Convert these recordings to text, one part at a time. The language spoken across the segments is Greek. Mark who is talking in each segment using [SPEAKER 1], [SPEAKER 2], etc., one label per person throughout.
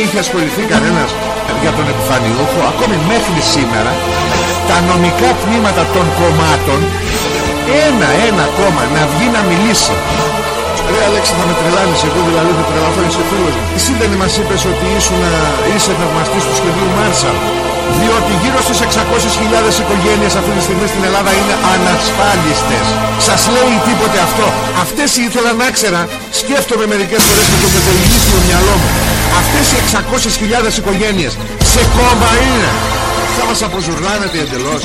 [SPEAKER 1] είχε ασχοληθεί κανένας για τον επιφανιούχο ακόμη μέχρι σήμερα. Τα νομικά τμήματα των κομμάτων ένα ένα κόμμα να βγει να μιλήσει. Ρε Αλέξη θα με τρελάνεις εγώ δηλαδή θα τρελαθώ είσαι φίλος μου. Εσύ δεν μας είπες ότι ήσουν, είσαι θαυμαστής του σχεδίου Μάρσαλ διότι γύρω στις 600.000 οικογένειες αυτή τη στιγμή στην Ελλάδα είναι ανασφάλιστες. Σας λέει τίποτε αυτό. Αυτές ήθελα να ξέρα, σκέφτομαι μερικές φορές με το μετελγίσιο μυαλό μου. Αυτές οι 600.000 οικογένειες σε κόμμα είναι. Θα μας αποζουρλάνετε εντελώς.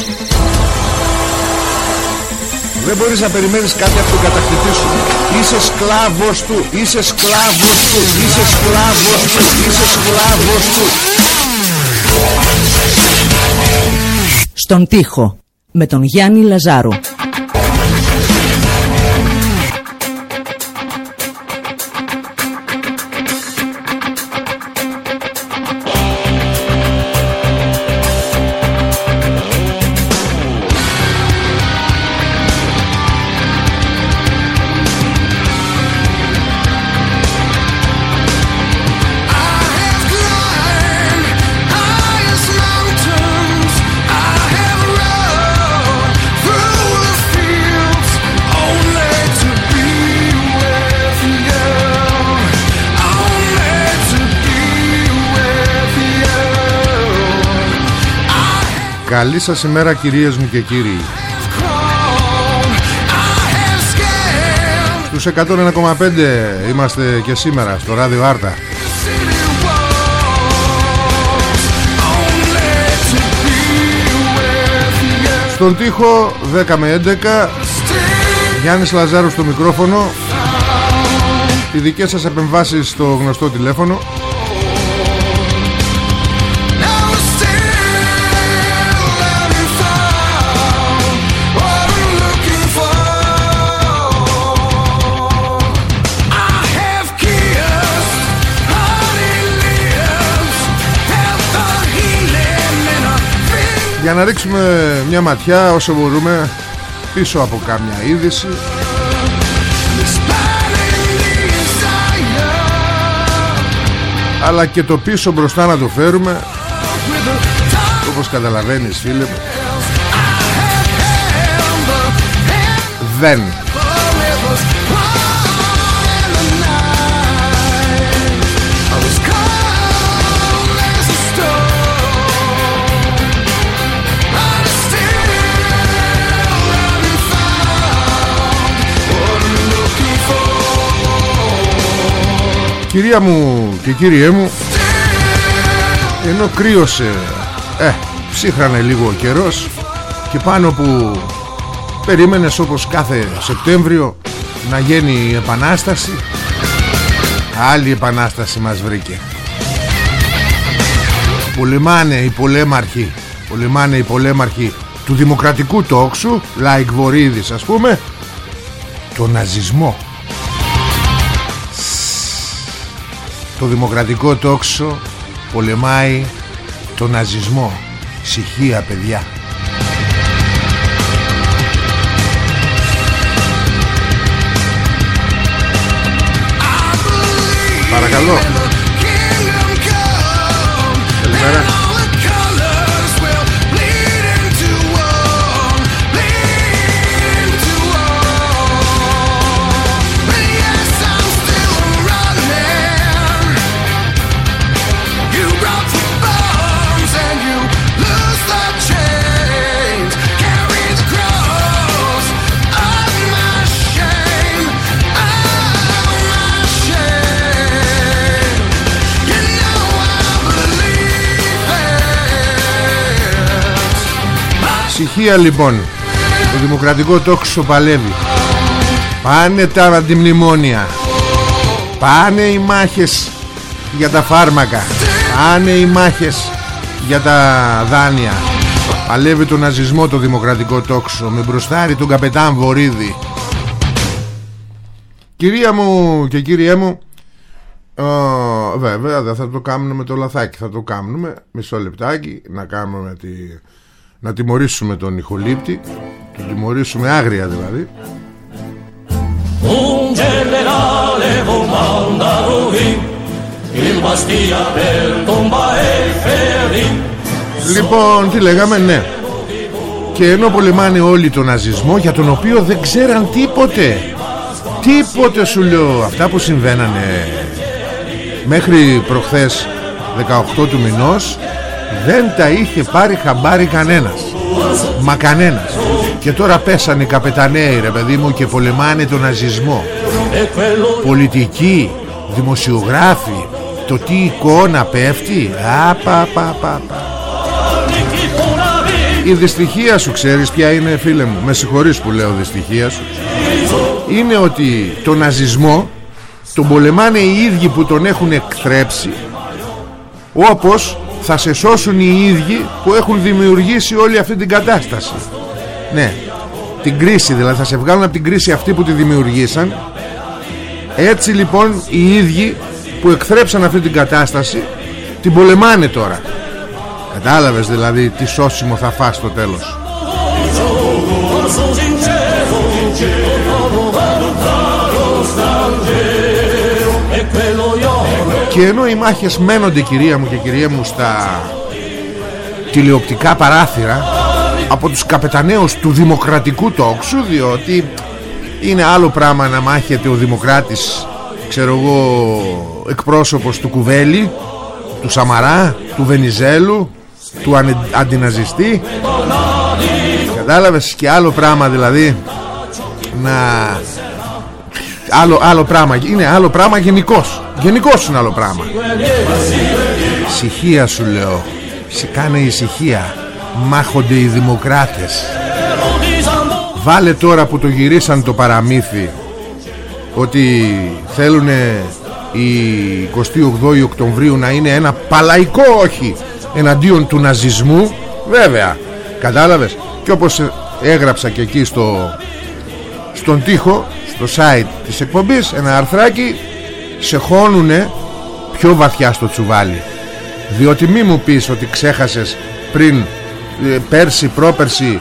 [SPEAKER 1] Δεν μπορείς να περιμένεις κάτι από τον κατακτητή σου. Είσαι σκλάβος του. Είσαι σκλάβος του. Είσαι σκλάβος του. Είσαι σκλάβος του.
[SPEAKER 2] Στον τοίχο με τον Γιάννη Λαζάρου.
[SPEAKER 1] Καλή σας ημέρα κυρίες μου και κύριοι. Στους 101,5 είμαστε και σήμερα στο ράδιο Άρτα. Στον τοίχο 10 με 11 Γιάννης Λαζάρου στο μικρόφωνο. Οι δικές σας επεμβάσεις στο γνωστό τηλέφωνο για να ρίξουμε μια ματιά όσο μπορούμε πίσω από κάμια είδηση. Αλλά και το πίσω μπροστά να το φέρουμε. Όπως καταλαβαίνεις φίλε μου δεν Κυρία μου και κύριέ μου Ενώ κρύωσε Ε, ψύχρανε λίγο ο καιρός Και πάνω που Περίμενες όπως κάθε Σεπτέμβριο Να γίνει η Επανάσταση Άλλη Επανάσταση μας βρήκε. Πολεμάνε οι πολέμαρχοι Πολεμάνε οι πολέμαρχοι Του δημοκρατικού τόξου Λαϊκ Βορύδης ας πούμε Το ναζισμό Το δημοκρατικό τόξο πολεμάει τον ναζισμό. Ψυχία παιδιά. Παρακαλώ. Καλημέρα. Δυστυχία λοιπόν. Το δημοκρατικό τόξο παλεύει. Πάνε τα αντιμνημόνια Πάνε οι μάχες για τα φάρμακα. Πάνε οι μάχες για τα δάνεια. Παλεύει τον ναζισμό το δημοκρατικό τόξο Με μπροστάρι τον καπετάν Βορύδη. Κυρία μου και κύριέ μου Βέβαια δεν θα το κάνουμε με το λαθάκι Θα το κάνουμε μισό λεπτάκι Να κάνουμε τη... Να τιμωρήσουμε τον ηχολήπτη Τον τιμωρήσουμε άγρια δηλαδή. Un generale comanda Ruhin Il Bastia per tomba e ferri Λοιπόν τι λέγαμε ναι. Και ενώ πολεμάνε όλοι τον ναζισμό Για τον οποίο δεν ξέραν τίποτε. Τίποτε σου λέω. Αυτά που συμβαίνανε Μέχρι προχθές 18 του μηνός Δεν τα είχε πάρει χαμπάρι κανένας. Μα κανένας. Και τώρα πέσανε οι καπεταναίοι ρε παιδί μου Και πολεμάνε τον ναζισμό. Πολιτικοί Δημοσιογράφοι Το τι εικόνα πέφτει. Απα, πα, πα, πα. Η δυστυχία σου ξέρεις ποια είναι φίλε μου. Με συγχωρείς που λέω δυστυχία σου. Είναι ότι το ναζισμό Τον πολεμάνε οι ίδιοι που τον έχουν εκθρέψει Όπως θα σε σώσουν οι ίδιοι που έχουν δημιουργήσει όλη αυτή την κατάσταση. Ναι Την κρίση δηλαδή θα σε βγάλουν από την κρίση αυτή που τη δημιουργήσαν. Έτσι λοιπόν οι ίδιοι που εκθρέψαν αυτή την κατάσταση Την πολεμάνε τώρα. Κατάλαβες δηλαδή τι σώσιμο θα φας στο τέλος Και ενώ οι μάχες μένονται κυρία μου και κυρία μου στα τηλεοπτικά παράθυρα από τους καπεταναίους του δημοκρατικού τόξου διότι είναι άλλο πράγμα να μάχεται ο δημοκράτης ξέρω εγώ εκπρόσωπος του Κουβέλη του Σαμαρά, του Βενιζέλου του αντιναζιστή. Κατάλαβες; Και άλλο πράγμα δηλαδή να άλλο, άλλο πράγμα είναι άλλο πράγμα γενικώ. Γενικώ είναι άλλο πράγμα. Ησυχία σου λέω. Σε κάνε ησυχία. Μάχονται οι δημοκράτες. Βάλε τώρα που το γυρίσαν το παραμύθι ότι θέλουν η 28 Οκτωβρίου να είναι ένα παλαϊκό όχι εναντίον του ναζισμού. Βέβαια. Κατάλαβες; Και όπως έγραψα και εκεί στο στον τοίχο στο site της εκπομπής ένα αρθράκι σε χώνουνε πιο βαθιά στο τσουβάλι. Διότι μη μου πεις ότι ξέχασες πριν ε, πέρσι, πρόπερσι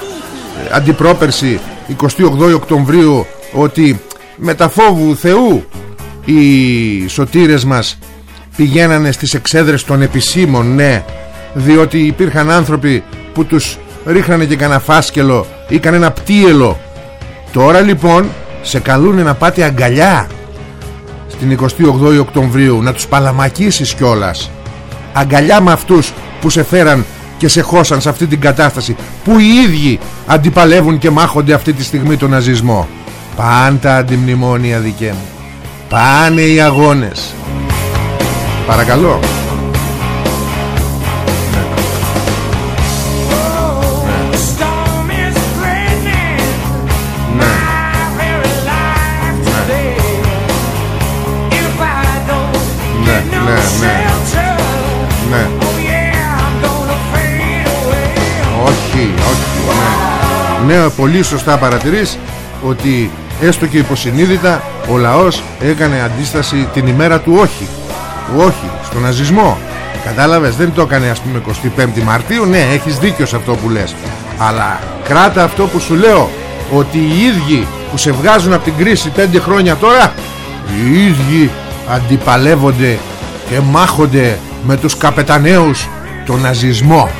[SPEAKER 1] ε, αντιπρόπερσι 28 Οκτωβρίου ότι με τα φόβου Θεού οι σωτήρες μας πηγαίνανε στις εξέδρες των επισήμων ναι διότι υπήρχαν άνθρωποι που τους ρίχνανε και κανένα φάσκελο ή κανένα πτύελο τώρα λοιπόν σε καλούνε να πάτε αγκαλιά στην 28η Οκτωβρίου να τους παλαμακίσεις κιόλας. Αγκαλιά με αυτούς που σε φέραν και σε χώσαν σε αυτή την κατάσταση που οι ίδιοι αντιπαλεύουν και μάχονται αυτή τη στιγμή τον ναζισμό. Πάνε τα αντιμνημόνια δικέ μου. Πάνε οι αγώνες. Παρακαλώ ναι πολύ σωστά παρατηρείς ότι έστω και υποσυνείδητα ο λαός έκανε αντίσταση την ημέρα του όχι. Του όχι στον ναζισμό. Κατάλαβες δεν το έκανε ας πούμε 25 Μαρτίου. Ναι έχεις δίκιο σε αυτό που λες. Αλλά κράτα αυτό που σου λέω ότι οι ίδιοι που σε βγάζουν από την κρίση 5 χρόνια τώρα οι ίδιοι αντιπαλεύονται και μάχονται με τους καπεταναίους τον ναζισμό.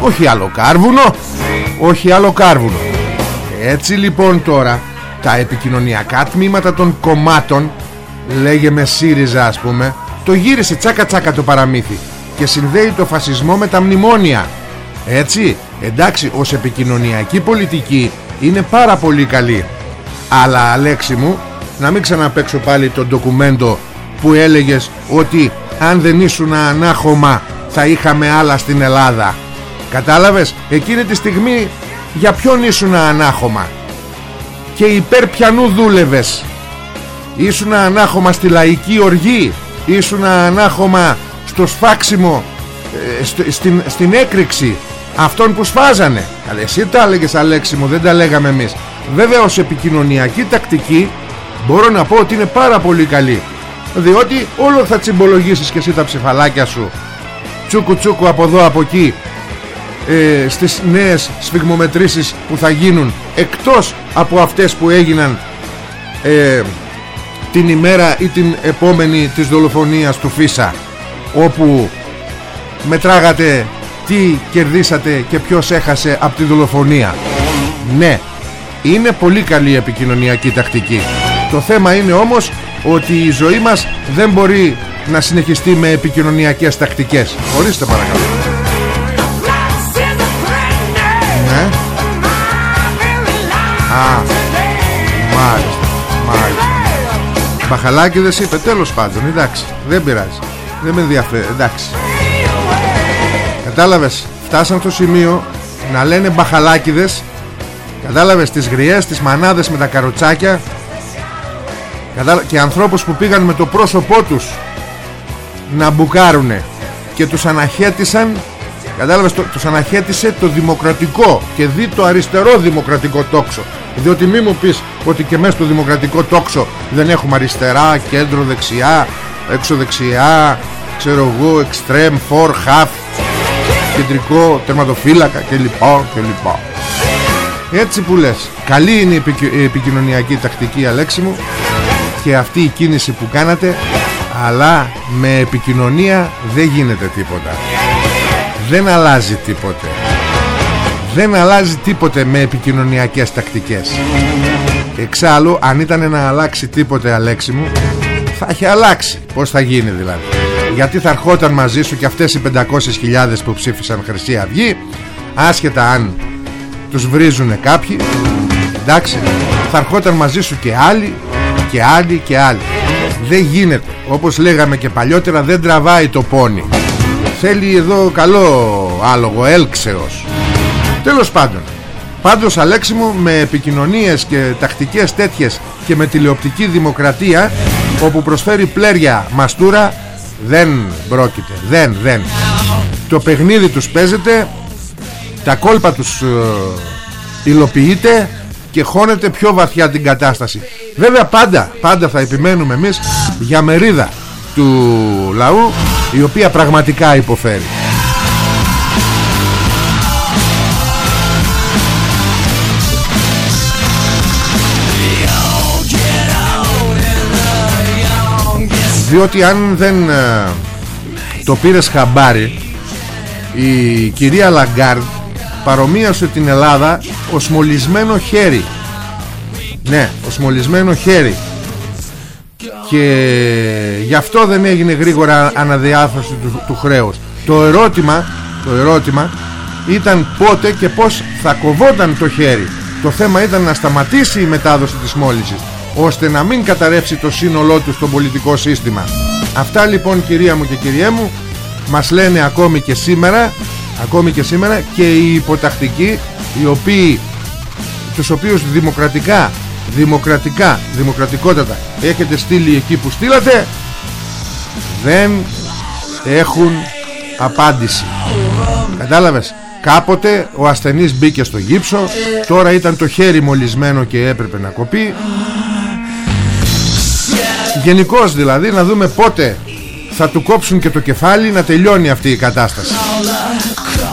[SPEAKER 1] Όχι άλλο κάρβουνο όχι άλλο κάρβουνο. Έτσι λοιπόν τώρα τα επικοινωνιακά τμήματα των κομμάτων λέγε με ΣΥΡΙΖΑ ας πούμε το γύρισε τσάκα τσάκα το παραμύθι και συνδέει το φασισμό με τα μνημόνια. Έτσι εντάξει ως επικοινωνιακή πολιτική είναι πάρα πολύ καλή. Αλλά Αλέξη μου να μην ξαναπέξω πάλι το ντοκουμέντο που έλεγες ότι αν δεν ήσουν ανάχωμα θα είχαμε άλλα στην Ελλάδα Κατάλαβες; Εκείνη τη στιγμή για ποιον ήσουν ανάχωμα; Και υπέρ πιανού δούλευες; Ήσουν ανάχωμα στη λαϊκή οργή; Ήσουν ανάχωμα στο σφάξιμο ε, στην, στην έκρηξη Αυτών που σφάζανε; Αλλά εσύ τα έλεγες Αλέξη μου Δεν τα λέγαμε εμείς. Βέβαια ως επικοινωνιακή τακτική Μπορώ να πω ότι είναι πάρα πολύ καλή. Διότι όλο θα τσιμπολογήσεις και εσύ τα ψηφαλάκια σου. Τσούκου τσούκου από εδώ από εκεί ε, Στις νέες σφιγμομετρήσεις που θα γίνουν Εκτός από αυτές που έγιναν ε, Την ημέρα ή την επόμενη της δολοφονίας του Φίσα Όπου μετράγατε τι κερδίσατε και ποιος έχασε από τη δολοφονία. Ναι είναι πολύ καλή επικοινωνιακή τακτική. Το θέμα είναι όμως ότι η ζωή μας δεν μπορεί να συνεχιστεί με επικοινωνιακές τακτικές. Ορίστε παρακαλώ Α, μάλιστα, μάλιστα. Μπαχαλάκιδες είπε τέλος πάντων εντάξει δεν πειράζει. Δεν με ενδιαφέρει εντάξει. Κατάλαβες Φτάσαν στο σημείο να λένε μπαχαλάκιδες Κατάλαβες τις γριές, τις μανάδες με τα καροτσάκια. Και ανθρώπους που πήγαν με το πρόσωπό τους Να μπουκάρουνε Και τους αναχέτησαν Κατάλαβες το, τους αναχέτησε το δημοκρατικό Και δει το αριστερό δημοκρατικό τόξο. Διότι μη μου πεις ότι και μέσα στο δημοκρατικό τόξο Δεν έχουμε αριστερά, κέντρο, δεξιά Έξω δεξιά Ξέρω εγώ, extreme, for, half Κεντρικό, τερματοφύλακα και λοιπά και λοιπά έτσι που λες Καλή είναι η επικοινωνιακή τακτική Αλέξη μου Και αυτή η κίνηση που κάνατε Αλλά με επικοινωνία δεν γίνεται τίποτα. Δεν αλλάζει τίποτε. Δεν αλλάζει τίποτε με επικοινωνιακές τακτικές. Εξάλλου αν ήταν να αλλάξει τίποτε Αλέξη μου Θα έχει αλλάξει. Πώς θα γίνει δηλαδή. Γιατί θα ερχόταν μαζί σου και αυτές οι 500.000 που ψήφισαν Χρυσή Αυγή Άσχετα αν τους βρίζουνε κάποιοι εντάξει θα ερχόταν μαζί σου και άλλοι και άλλοι και άλλοι δεν γίνεται. Όπως λέγαμε και παλιότερα δεν τραβάει το πόνι. Θέλει εδώ καλό άλογο έλξεως τέλος πάντων πάντως Αλέξη μου με επικοινωνίες και τακτικές τέτοιες και με τηλεοπτική δημοκρατία όπου προσφέρει πλέρια μαστούρα δεν πρόκειται. Δεν δεν. Το παιχνίδι τους παίζεται τα κόλπα τους ε, υλοποιείται και χώνεται πιο βαθιά την κατάσταση βέβαια πάντα πάντα θα επιμένουμε εμείς για μερίδα του λαού η οποία πραγματικά υποφέρει. Διότι αν δεν ε, το πήρες χαμπάρι η κυρία Λαγκάρντ παρομοίωσε την Ελλάδα ως μολυσμένο χέρι ναι, ως μολυσμένο χέρι. Και γι' αυτό δεν έγινε γρήγορα αναδιάθρωση του, του χρέους. Το ερώτημα, το ερώτημα ήταν πότε και πως θα κοβόταν το χέρι. Το θέμα ήταν να σταματήσει η μετάδοση της μόλυνσης ώστε να μην καταρρεύσει το σύνολό του στο πολιτικό σύστημα. Αυτά λοιπόν κυρία μου και κυριέ μου μας λένε ακόμη και σήμερα ακόμη και σήμερα και οι υποτακτικοί οι οποίοι τους οποίους δημοκρατικά δημοκρατικά, δημοκρατικότατα έχετε στείλει εκεί που στείλατε δεν έχουν απάντηση. Κατάλαβες; Κάποτε ο ασθενής μπήκε στο γύψο τώρα ήταν το χέρι μολυσμένο και έπρεπε να κοπεί. Γενικώς δηλαδή να δούμε πότε θα του κόψουν και το κεφάλι να τελειώνει αυτή η κατάσταση.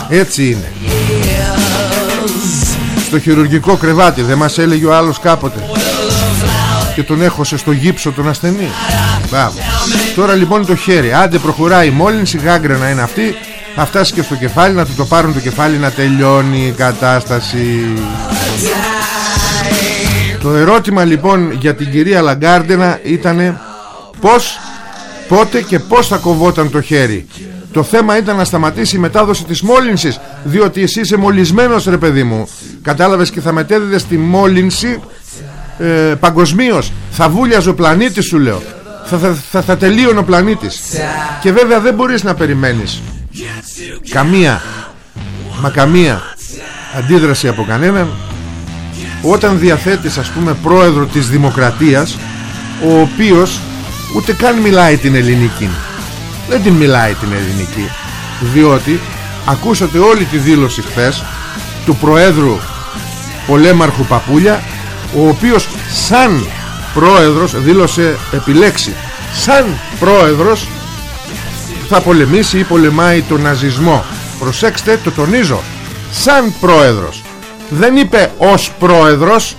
[SPEAKER 1] Έτσι είναι. Στο χειρουργικό κρεβάτι Δεν μας έλεγε ο άλλος κάποτε Και τον έχωσε στο γύψο τον ασθενή. Μπράβο. Τώρα λοιπόν το χέρι. Άντε προχωράει. Η μόλυνση Γάγκρενα είναι αυτή Θα φτάσει και στο κεφάλι Να του το πάρουν το κεφάλι να τελειώνει η κατάσταση. Το ερώτημα λοιπόν Για την κυρία Λαγκάρντενα Ήτανε Πώς Πότε και πώς θα κοβόταν το χέρι. Το θέμα ήταν να σταματήσει η μετάδοση της μόλυνσης Διότι εσύ είσαι μολυσμένος ρε παιδί μου. Κατάλαβες και θα μετέδιδες τη μόλυνση ε, Παγκοσμίως. Θα βούλιαζε ο πλανήτης σου λέω. Θα, θα, θα, θα τελείωνε ο πλανήτης. Και βέβαια δεν μπορείς να περιμένεις Καμία μα καμία αντίδραση από κανέναν. Όταν διαθέτεις ας πούμε πρόεδρο της Δημοκρατίας ο οποίος ούτε καν μιλάει την ελληνική. Δεν την μιλάει την ελληνική διότι ακούσατε όλη τη δήλωση χθες του Προέδρου Πολέμαρχου Παπούλια ο οποίος σαν πρόεδρος δήλωσε επιλέξει σαν πρόεδρος θα πολεμήσει ή πολεμάει τον ναζισμό. Προσέξτε το τονίζω σαν πρόεδρος. Δεν είπε ως πρόεδρος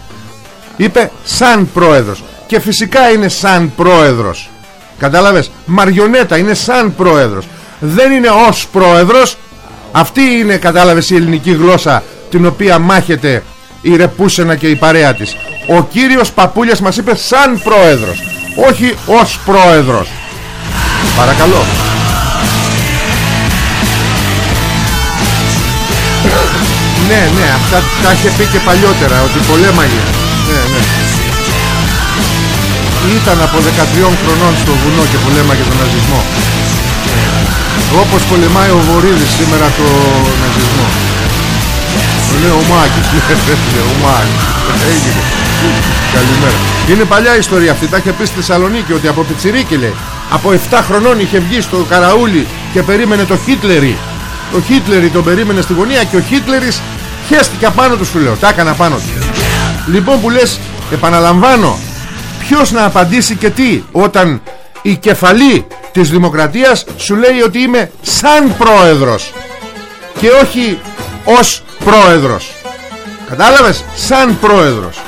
[SPEAKER 1] είπε σαν πρόεδρος. Και φυσικά είναι σαν πρόεδρος. Κατάλαβες μαριονέτα είναι σαν πρόεδρος. Δεν είναι ως πρόεδρος. Αυτή είναι κατάλαβες η ελληνική γλώσσα την οποία μάχεται η Ρεπούσενα και η παρέα της. Ο κύριος Παπούλιας μας είπε σαν πρόεδρος όχι ως πρόεδρος. Παρακαλώ. Ναι ναι αυτά τα είχε πει και παλιότερα ότι πολέμαγε. Ναι ναι. Ήταν από 13 χρονών στο βουνό και πολέμαγε τον ναζισμό. Όπως πολεμάει ο Βορύδης σήμερα το ναζισμό Ναι ο Μάκης Ναι ο Μάκης Έγινε. Καλημέρα. Είναι παλιά ιστορία αυτή Τα είχε πει στη Θεσσαλονίκη Ότι από πιτσιρίκι λέει Από 7 χρονών είχε βγει στο καραούλι Και περίμενε το Χίτλερι. Το Χίτλερι τον περίμενε στη γωνία Και ο Χίτλερης χέστηκε απάνω του σου λέω. Τα έκανα πάνω του. Λοιπόν που λες επαναλαμβάνω Ποιος να απαντήσει και τι Όταν η κεφαλή της Δημοκρατίας σου λέει ότι είμαι σαν πρόεδρος και όχι ως πρόεδρος. Κατάλαβες; Σαν πρόεδρος.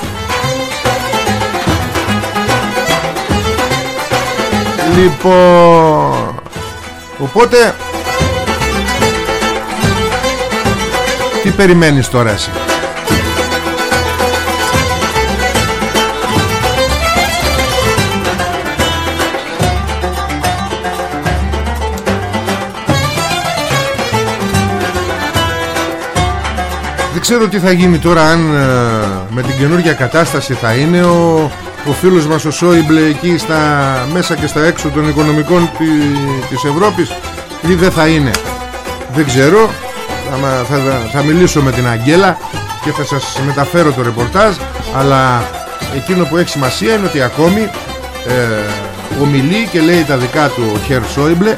[SPEAKER 1] Λοιπόν οπότε τι περιμένεις τώρα εσύ; Δεν ξέρω τι θα γίνει τώρα αν ε, με την καινούργια κατάσταση θα είναι ο, ο φίλος μας ο Σόιμπλε εκεί στα μέσα και στα έξω των οικονομικών τη, της Ευρώπης ή δεν θα είναι. Δεν ξέρω. Θα, θα, θα μιλήσω με την Αγγέλα και θα σας μεταφέρω το ρεπορτάζ αλλά εκείνο που έχει σημασία είναι ότι ακόμη ε, ομιλεί και λέει τα δικά του ο Χέρ Σόιμπλε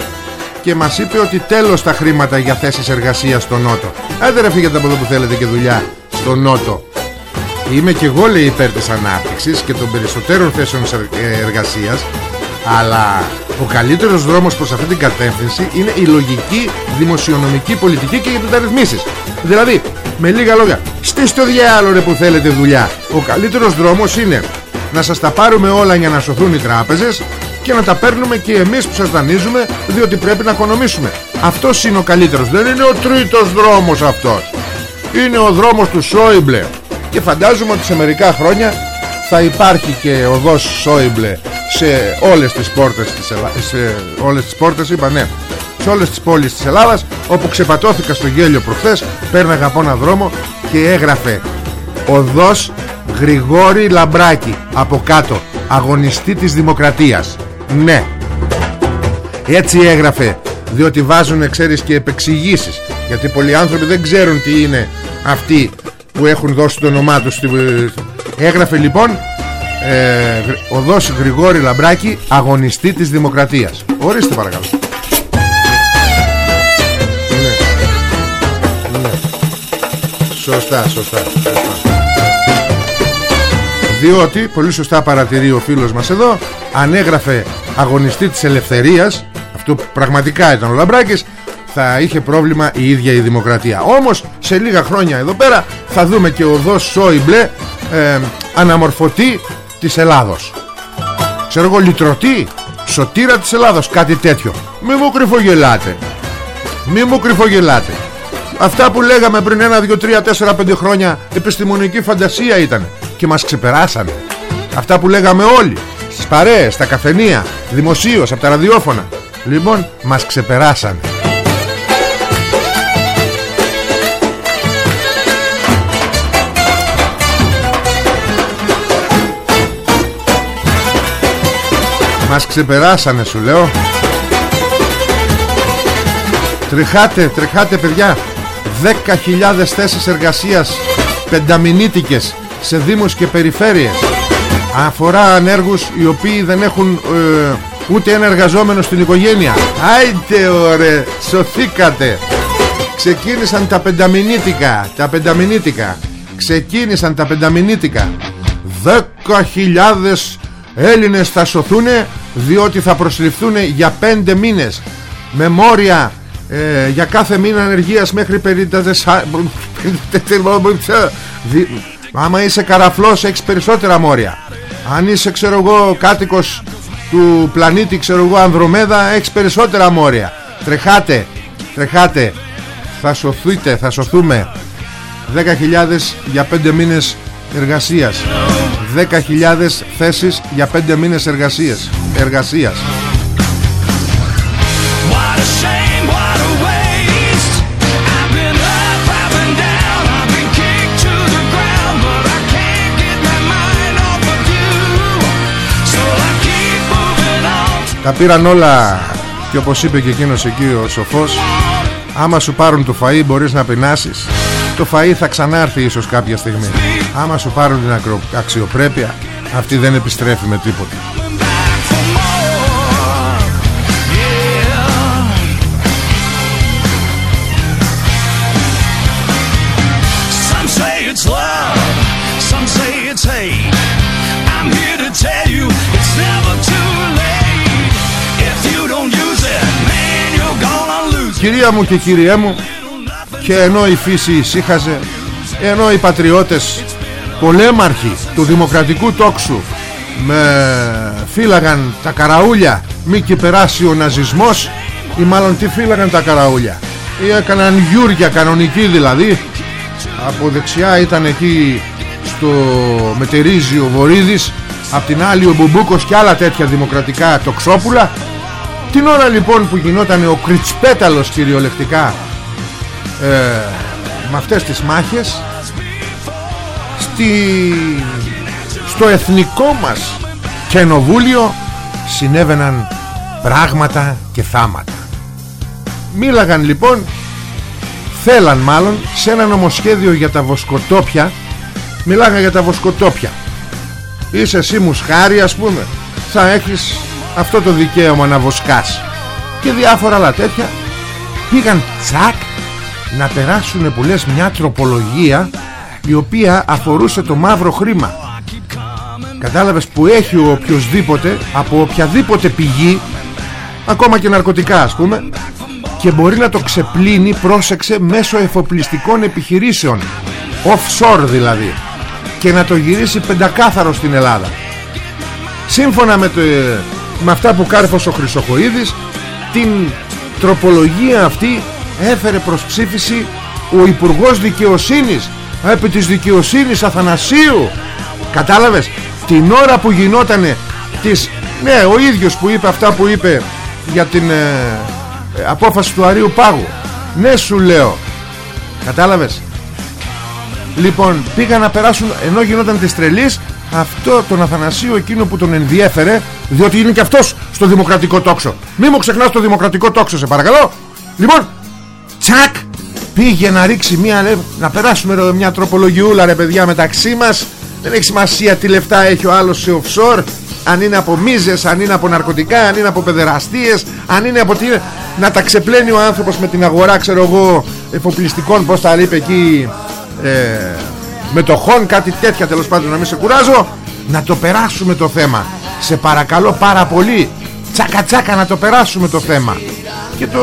[SPEAKER 1] και μας είπε ότι τέλος τα χρήματα για θέσεις εργασίας στο Νότο. Άντε ρε φύγετε από εδώ που θέλετε και δουλειά στο Νότο. Είμαι και εγώ λέει υπέρ της ανάπτυξης και των περισσότερων θέσεων εργασίας αλλά ο καλύτερος δρόμος προς αυτή την κατεύθυνση είναι η λογική δημοσιονομική πολιτική και οι μεταρρυθμίσεις. Δηλαδή, με λίγα λόγια, στήστε το διάλογο που θέλετε δουλειά. Ο καλύτερος δρόμος είναι να σας τα πάρουμε όλα για να σωθούν οι τράπεζες και να τα παίρνουμε και εμείς που σας δανείζουμε διότι πρέπει να οικονομήσουμε. Αυτός είναι ο καλύτερος. Δεν είναι ο τρίτος δρόμος αυτός. Είναι ο δρόμος του Σόιμπλε. Και φαντάζομαι ότι σε μερικά χρόνια θα υπάρχει και οδός Σόιμπλε σε όλες τις πόρτες της Ελλάδας σε όλες τις πόρτες είπα ναι σε όλες τις πόλεις της Ελλάδας όπου ξεπατώθηκα στο γέλιο προχθές πέρναγα από ένα δρόμο και έγραφε οδός Γρηγόρη Λαμπράκη από κάτω αγωνιστή της Δημοκρατίας ναι. Έτσι έγραφε Διότι βάζουν ξέρεις και επεξηγήσεις. Γιατί πολλοί άνθρωποι δεν ξέρουν τι είναι Αυτοί που έχουν δώσει το όνομά τους Έγραφε λοιπόν ε, Οδός Γρηγόρη Λαμπράκη Αγωνιστή της Δημοκρατίας. Ορίστε παρακαλώ. Ναι. Ναι. Σωστά, σωστά, σωστά. Διότι πολύ σωστά παρατηρεί ο φίλος μας εδώ ανέγραφε αγωνιστή της ελευθερίας αυτό πραγματικά ήταν ο Λαμπράκης θα είχε πρόβλημα η ίδια η δημοκρατία. Όμως σε λίγα χρόνια εδώ πέρα θα δούμε και ο Δός Σόιμπλε ε, αναμορφωτή της Ελλάδος. Ξέρω εγώ λυτρωτή σωτήρα της Ελλάδος κάτι τέτοιο. Μη μου κρυφογελάτε. Μη μου κρυφογελάτε. Αυτά που λέγαμε πριν ένα, δύο, τρία, τέσσερα, πέντε χρόνια επιστημονική φαντασία ήταν και μας ξεπεράσανε. Αυτά που λέγαμε όλοι στις παρέες, στα καφενεία, δημοσίως, από τα ραδιόφωνα. Λοιπόν, μας ξεπεράσανε. Μας ξεπεράσανε σου λέω Τρεχάτε, τρεχάτε παιδιά 10.000 θέσεις εργασίας πενταμινίτικες σε δήμους και περιφέρειες αφορά ανέργους οι οποίοι δεν έχουν ε, ούτε ένα εργαζόμενο στην οικογένεια άιτε ωραία σωθήκατε ξεκίνησαν τα πενταμινίτικα τα πενταμινίτικα ξεκίνησαν τα πενταμινίτικα 10.000 Έλληνες θα σωθούν διότι θα προσληφθούν για πέντε μήνες με μόρια ε, για κάθε μήνα ανεργίας μέχρι 54 άμα είσαι καραφλός έχεις περισσότερα μόρια αν είσαι ξέρω εγώ κάτοικος του πλανήτη ξέρω εγώ Ανδρομέδα έχεις περισσότερα μόρια τρεχάτε τρεχάτε. Θα σωθείτε θα σωθούμε. 10.000 για 5 μήνες εργασίας. 10.000 θέσεις για 5 μήνες εργασίας εργασίας Τα πήραν όλα και όπως είπε και εκείνος εκεί ο σοφός Άμα σου πάρουν το φαΐ μπορείς να πεινάσεις. Το φαΐ θα ξανάρθει ίσως κάποια στιγμή. Άμα σου πάρουν την αξιοπρέπεια Αυτή δεν επιστρέφει με τίποτα Κυρία μου και κυριέ μου Και ενώ η φύση ησύχαζε Ενώ οι πατριώτες Πολέμαρχοι του δημοκρατικού τόξου Με φύλαγαν τα καραούλια Μη και περάσει ο ναζισμός Ή μάλλον τι φύλαγαν τα καραούλια. Ή έκαναν γιούρια κανονική δηλαδή Από δεξιά ήταν εκεί Στο μετερίζει ο Βορύδης Απ' την άλλη ο Μπουμπούκος και άλλα τέτοια δημοκρατικά τοξόπουλα την ώρα λοιπόν που γινόταν ο Κριτσπέταλος κυριολεκτικά ε, με αυτές τις μάχες στη, στο εθνικό μας κοινοβούλιο συνέβαιναν πράγματα και θάματα. Μίλαγαν λοιπόν θέλαν μάλλον σε ένα νομοσχέδιο για τα βοσκοτόπια μιλάγαν για τα βοσκοτόπια. Είσαι εσύ μουσχάρι ας πούμε. Θα έχεις αυτό το δικαίωμα να βοσκάς. Και διάφορα άλλα τέτοια. Πήγαν τσακ να περάσουν που λες μια τροπολογία η οποία αφορούσε το μαύρο χρήμα. Κατάλαβες που έχει ο οποιοδήποτε από οποιαδήποτε πηγή ακόμα και ναρκωτικά ας πούμε και μπορεί να το ξεπλύνει πρόσεξε μέσω εφοπλιστικών επιχειρήσεων. Offshore δηλαδή. Και να το γυρίσει πεντακάθαρο στην Ελλάδα. Σύμφωνα με το, με αυτά που κάρφωσε ο Χρυσοχοίδης την τροπολογία αυτή έφερε προς ψήφιση ο Υπουργός Δικαιοσύνης επί της Δικαιοσύνης Αθανασίου. Κατάλαβες την ώρα που γινότανε της ναι ο ίδιος που είπε αυτά που είπε για την ε, ε, απόφαση του Αρίου Πάγου. Ναι σου λέω. Κατάλαβες. Λοιπόν πήγαν να περάσουν ενώ γινόταν της τρελής αυτό τον Αθανασίου εκείνο που τον ενδιέφερε διότι είναι και αυτός στο δημοκρατικό τόξο. Μη μου ξεχνάς το δημοκρατικό τόξο σε παρακαλώ. Λοιπόν τσακ! Πήγε να ρίξει μια να περάσουμε μια τροπολογιούλα ρε παιδιά μεταξύ μας. Δεν έχει σημασία τι λεφτά έχει ο άλλος σε offshore. Αν είναι από μίζες, αν είναι από ναρκωτικά αν είναι από παιδεραστίες αν είναι από τι να τα ξεπλένει ο άνθρωπος με την αγορά ξέρω εγώ εφοπλιστικών πως τα είπε εκεί ε, μετοχών κάτι τέτοια τέλος πάντων να μην σε κουράζω να το περάσουμε το θέμα. Σε παρακαλώ πάρα πολύ τσάκα τσάκα να το περάσουμε το θέμα. Και το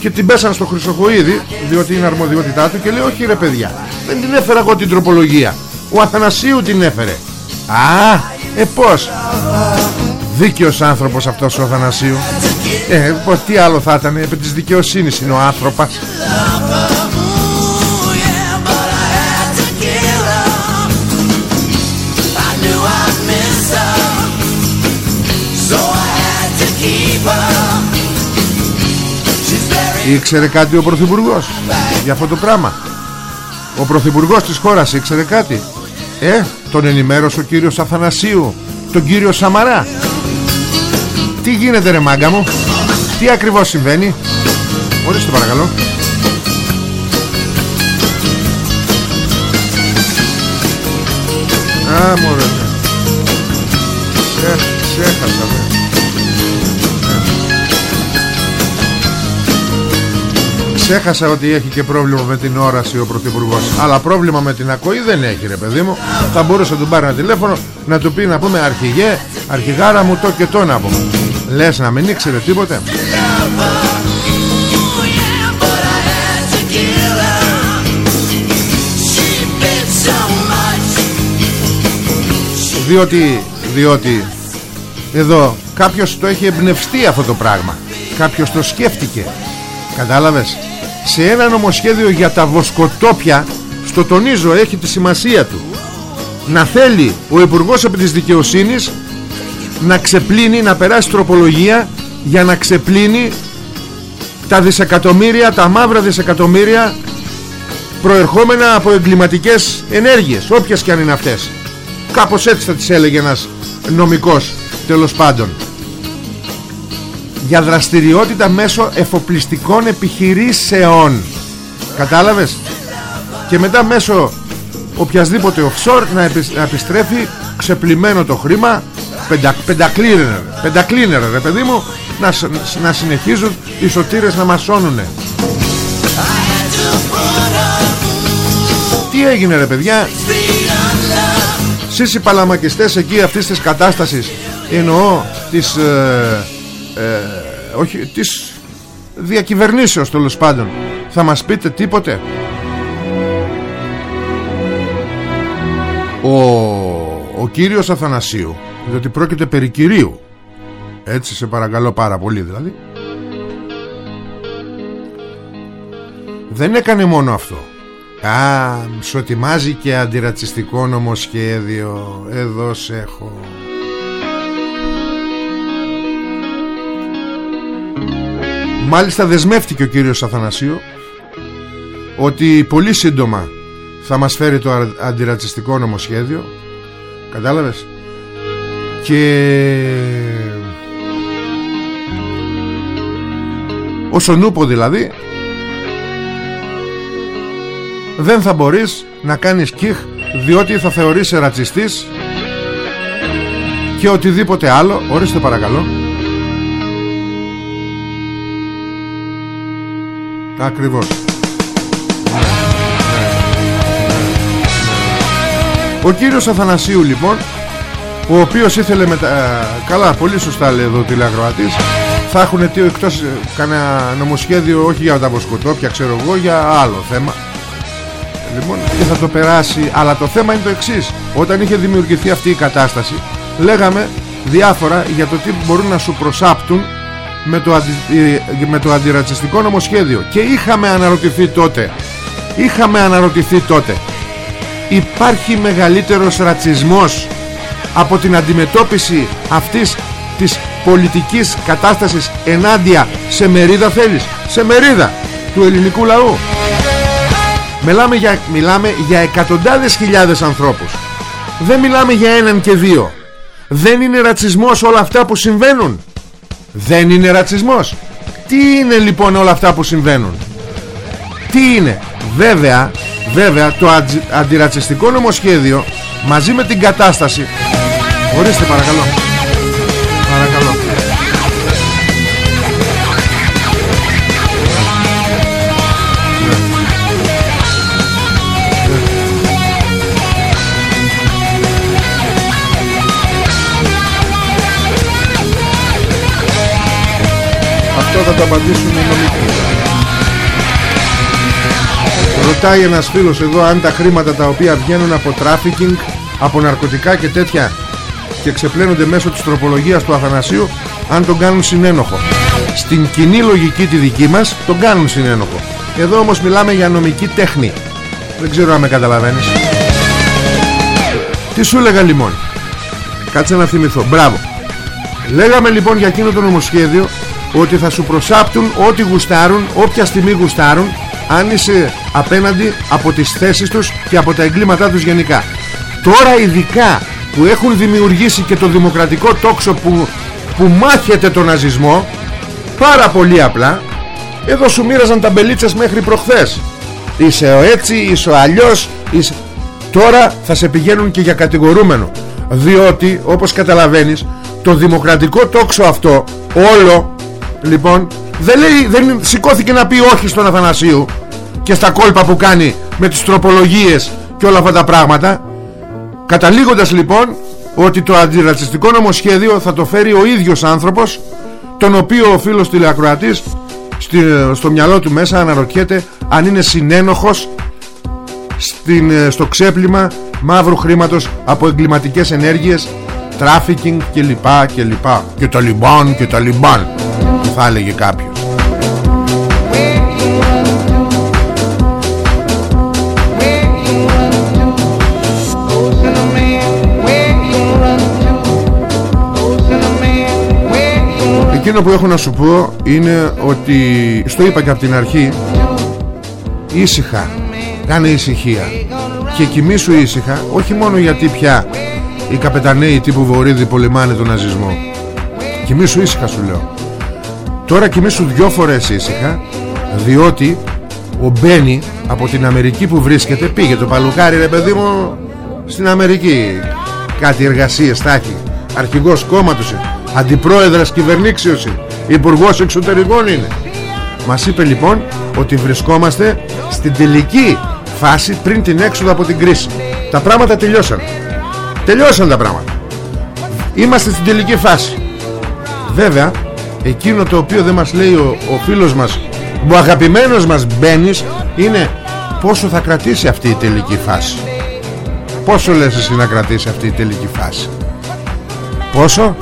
[SPEAKER 1] και την πέσαν στο Χρυσοχοίδη διότι είναι αρμοδιότητά του και λέει όχι ρε παιδιά δεν την έφερα εγώ την τροπολογία. Ο Αθανασίου την έφερε α ε πως δίκαιος άνθρωπος αυτός ο Αθανασίου. Ε πως τι άλλο θα ήταν επί της δικαιοσύνης είναι ο άνθρωπος Ήξερε κάτι ο Πρωθυπουργός για αυτό το πράγμα; Ο Πρωθυπουργός της χώρας ήξερε κάτι; Ε, τον ενημέρωσε ο κύριος Αθανασίου, τον κύριο Σαμαρά. Τι γίνεται ρε μάγκα μου, τι ακριβώς συμβαίνει; Ορίστε παρακαλώ. Α, μωρέ. Ε, ξέχασα, Ξέχασα ότι έχει και πρόβλημα με την όραση ο Πρωθυπουργός. Αλλά πρόβλημα με την ακοή δεν έχει ρε παιδί μου. Θα μπορούσε να του πάρει ένα τηλέφωνο Να του πει να πούμε αρχηγέ Αρχηγάρα μου το και το να πούμε Λες να μην ήξερε τίποτε. Διότι Διότι Εδώ κάποιος το έχει εμπνευστεί αυτό το πράγμα. Κάποιος το σκέφτηκε. Κατάλαβες; Σε ένα νομοσχέδιο για τα βοσκοτόπια Στο τονίζω έχει τη σημασία του. Να θέλει ο Υπουργός επί της Δικαιοσύνης Να ξεπλύνει Να περάσει τροπολογία Για να ξεπλύνει Τα δισεκατομμύρια Τα μαύρα δισεκατομμύρια Προερχόμενα από εγκληματικές ενέργειες Όποιες και αν είναι αυτές. Κάπως έτσι θα τις έλεγε ένας νομικός τέλος πάντων για δραστηριότητα μέσω εφοπλιστικών επιχειρήσεων. Κατάλαβες; Και μετά μέσω οποιασδήποτε offshore να, επιστρέφει ξεπλημένο το χρήμα πεντα, πεντακλίνερ πεντακλίνερ ρε παιδί μου να, να συνεχίζουν οι σωτήρες να μασώνουνε τι έγινε ρε παιδιά; Εσείς οι παλαμακιστές εκεί αυτής της κατάστασης εννοώ της ε, ε, όχι της διακυβερνήσεως τέλος πάντων. Θα μας πείτε τίποτε. Ο, ο κύριος Αθανασίου διότι πρόκειται περί κυρίου. Έτσι σε παρακαλώ πάρα πολύ δηλαδή. Δεν έκανε μόνο αυτό. Α, σου ετοιμάζει και αντιρατσιστικό νομοσχέδιο. Εδώ σε έχω Μάλιστα δεσμεύτηκε ο κύριος Αθανασίου Ότι πολύ σύντομα θα μας φέρει το αντιρατσιστικό νομοσχέδιο. Κατάλαβες; Και Όσο νούπο δηλαδή δεν θα μπορείς να κάνεις κιχ διότι θα θεωρείσαι ρατσιστής και οτιδήποτε άλλο. Ορίστε παρακαλώ ακριβώς. Ο κύριος Αθανασίου λοιπόν ο οποίος ήθελε με τα... καλά πολύ σωστά λέει εδώ ο τηλεαγροατής θα έχουν τι εκτός κανένα νομοσχέδιο όχι για τα βοσκοτόπια ξέρω εγώ για άλλο θέμα. Λοιπόν, και θα το περάσει Αλλά το θέμα είναι το εξής. Όταν είχε δημιουργηθεί αυτή η κατάσταση Λέγαμε διάφορα για το τι μπορούν να σου προσάπτουν με το, αντι... Ε, με το αντιρατσιστικό νομοσχέδιο. Και είχαμε αναρωτηθεί τότε. Είχαμε αναρωτηθεί τότε. Υπάρχει μεγαλύτερος ρατσισμός Από την αντιμετώπιση αυτής της πολιτικής κατάστασης ενάντια σε μερίδα θέλεις; Σε μερίδα του ελληνικού λαού. Μιλάμε για, μιλάμε για εκατοντάδες χιλιάδες ανθρώπους. Δεν μιλάμε για έναν και δύο. Δεν είναι ρατσισμός όλα αυτά που συμβαίνουν Δεν είναι ρατσισμός. Τι είναι λοιπόν όλα αυτά που συμβαίνουν; Τι είναι; Βέβαια, βέβαια το αντιρατσιστικό νομοσχέδιο Μαζί με την κατάσταση. Ορίστε παρακαλώ Παρακαλώ θα το απαντήσουν οι νομικοί. Ρωτάει ένας φίλος εδώ αν τα χρήματα τα οποία βγαίνουν από τράφικινγκ από ναρκωτικά και τέτοια και ξεπλένονται μέσω της τροπολογίας του Αθανασίου αν τον κάνουν συνένοχο. Στην κοινή λογική τη δική μας τον κάνουν συνένοχο. Εδώ όμως μιλάμε για νομική τέχνη. Δεν ξέρω αν με καταλαβαίνεις. Τι σου έλεγα λοιπόν κάτσε να θυμηθώ. Μπράβο. Λέγαμε λοιπόν για εκείνο το νομοσχέδιο ότι θα σου προσάπτουν ό,τι γουστάρουν όποια στιγμή γουστάρουν αν είσαι απέναντι από τις θέσεις τους και από τα εγκλήματά τους γενικά. Τώρα ειδικά που έχουν δημιουργήσει και το δημοκρατικό τόξο που, που μάχεται τον ναζισμό πάρα πολύ απλά εδώ σου μοίραζαν τα μπελίτσες μέχρι προχθές. Είσαι ο έτσι, είσαι ο αλλιώς είσαι... τώρα θα σε πηγαίνουν και για κατηγορούμενο. Διότι όπως καταλαβαίνεις το δημοκρατικό τόξο αυτό όλο λοιπόν δεν, λέει, δεν σηκώθηκε να πει όχι στον Αθανασίου και στα κόλπα που κάνει με τις τροπολογίες και όλα αυτά τα πράγματα. Καταλήγοντας λοιπόν ότι το αντιρατσιστικό νομοσχέδιο θα το φέρει ο ίδιος άνθρωπος τον οποίο ο φίλος τηλεακροατής στο μυαλό του μέσα αναρωτιέται αν είναι συνένοχος στην, ε, στο ξέπλυμα μαύρου χρήματος από εγκληματικές ενέργειες τράφικινγκ και λοιπά και λοιπά και τα λιμπάν και τα λιμπάν θα έλεγε κάποιος. Εκείνο που έχω να σου πω είναι ότι στο είπα και από την αρχή ήσυχα κάνε ησυχία. Και κοιμήσου ήσυχα όχι μόνο γιατί πια οι καπεταναίοι τύπου Βορύδη πολεμάνε τον ναζισμό. Κοιμήσου ήσυχα σου λέω τώρα κοιμήσου δυο φορές ήσυχα διότι ο Μπένι από την Αμερική που βρίσκεται πήγε το παλουκάρι ρε παιδί μου στην Αμερική. Κάτι εργασίες θα έχει αρχηγός κόμματος αντιπρόεδρας κυβερνήξεως υπουργός εξωτερικών είναι. Μας είπε λοιπόν ότι βρισκόμαστε στην τελική φάση πριν την έξοδο από την κρίση. Τα πράγματα τελειώσαν. Τελειώσαν τα πράγματα. Είμαστε στην τελική φάση. Βέβαια εκείνο το οποίο δεν μας λέει ο, ο φίλος μας ο αγαπημένος μας Μπένις είναι πόσο θα κρατήσει αυτή η τελική φάση. Πόσο λες εσύ να κρατήσει αυτή η τελική φάση; Πόσο;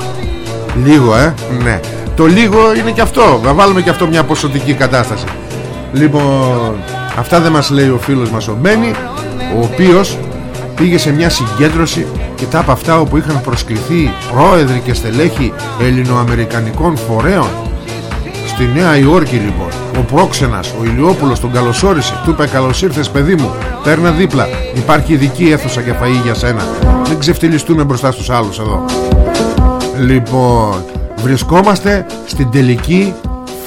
[SPEAKER 1] Λίγο ε; Ναι. Το λίγο είναι και αυτό. Να βάλουμε και αυτό μια ποσοτική κατάσταση. Λοιπόν Αυτά δεν μας λέει ο φίλος μας ο Μπένι Ο οποίος πήγε σε μια συγκέντρωση και τα από αυτά όπου είχαν προσκληθεί πρόεδροι και στελέχοι ελληνοαμερικανικών φορέων. Στη Νέα Υόρκη λοιπόν ο πρόξενας, ο Ηλιόπουλος τον καλωσόρισε. Του είπε καλώς ήρθες παιδί μου παίρνα δίπλα. Υπάρχει ειδική αίθουσα και φαΐ για σένα. Μην ξεφτυλιστούμε μπροστά στους άλλους εδώ Λοιπόν Βρισκόμαστε στην τελική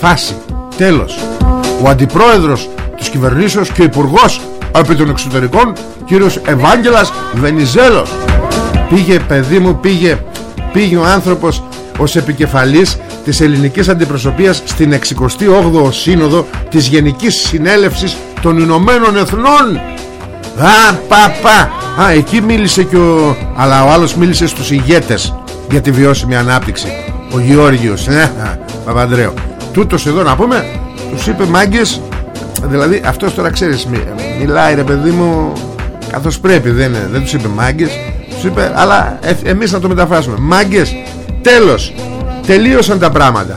[SPEAKER 1] φάση. Τέλος. Ο αντιπρόεδρος της κυβερνήσεως Και ο υπουργός επί των εξωτερικών Κύριος Ευάγγελας Βενιζέλος. Πήγε παιδί μου Πήγε, πήγε ο άνθρωπος Ως επικεφαλής της ελληνικής αντιπροσωπείας Στην 68ο σύνοδο Της Γενικής Συνέλευσης Των Ηνωμένων Εθνών. Α, πα, πα. Α, εκεί μίλησε και ο... Αλλά ο άλλος μίλησε στους ηγέτες για τη βιώσιμη ανάπτυξη. Ο Γεώργιος ναι, Παπαντρέο τούτος εδώ να πούμε τους είπε μάγκες δηλαδή αυτός τώρα ξέρεις μιλάει ρε παιδί μου καθώς πρέπει δεν, δεν τους είπε μάγκες. Τους είπε αλλά ε, εμείς να το μεταφράσουμε μάγκες τέλος τελείωσαν τα πράγματα.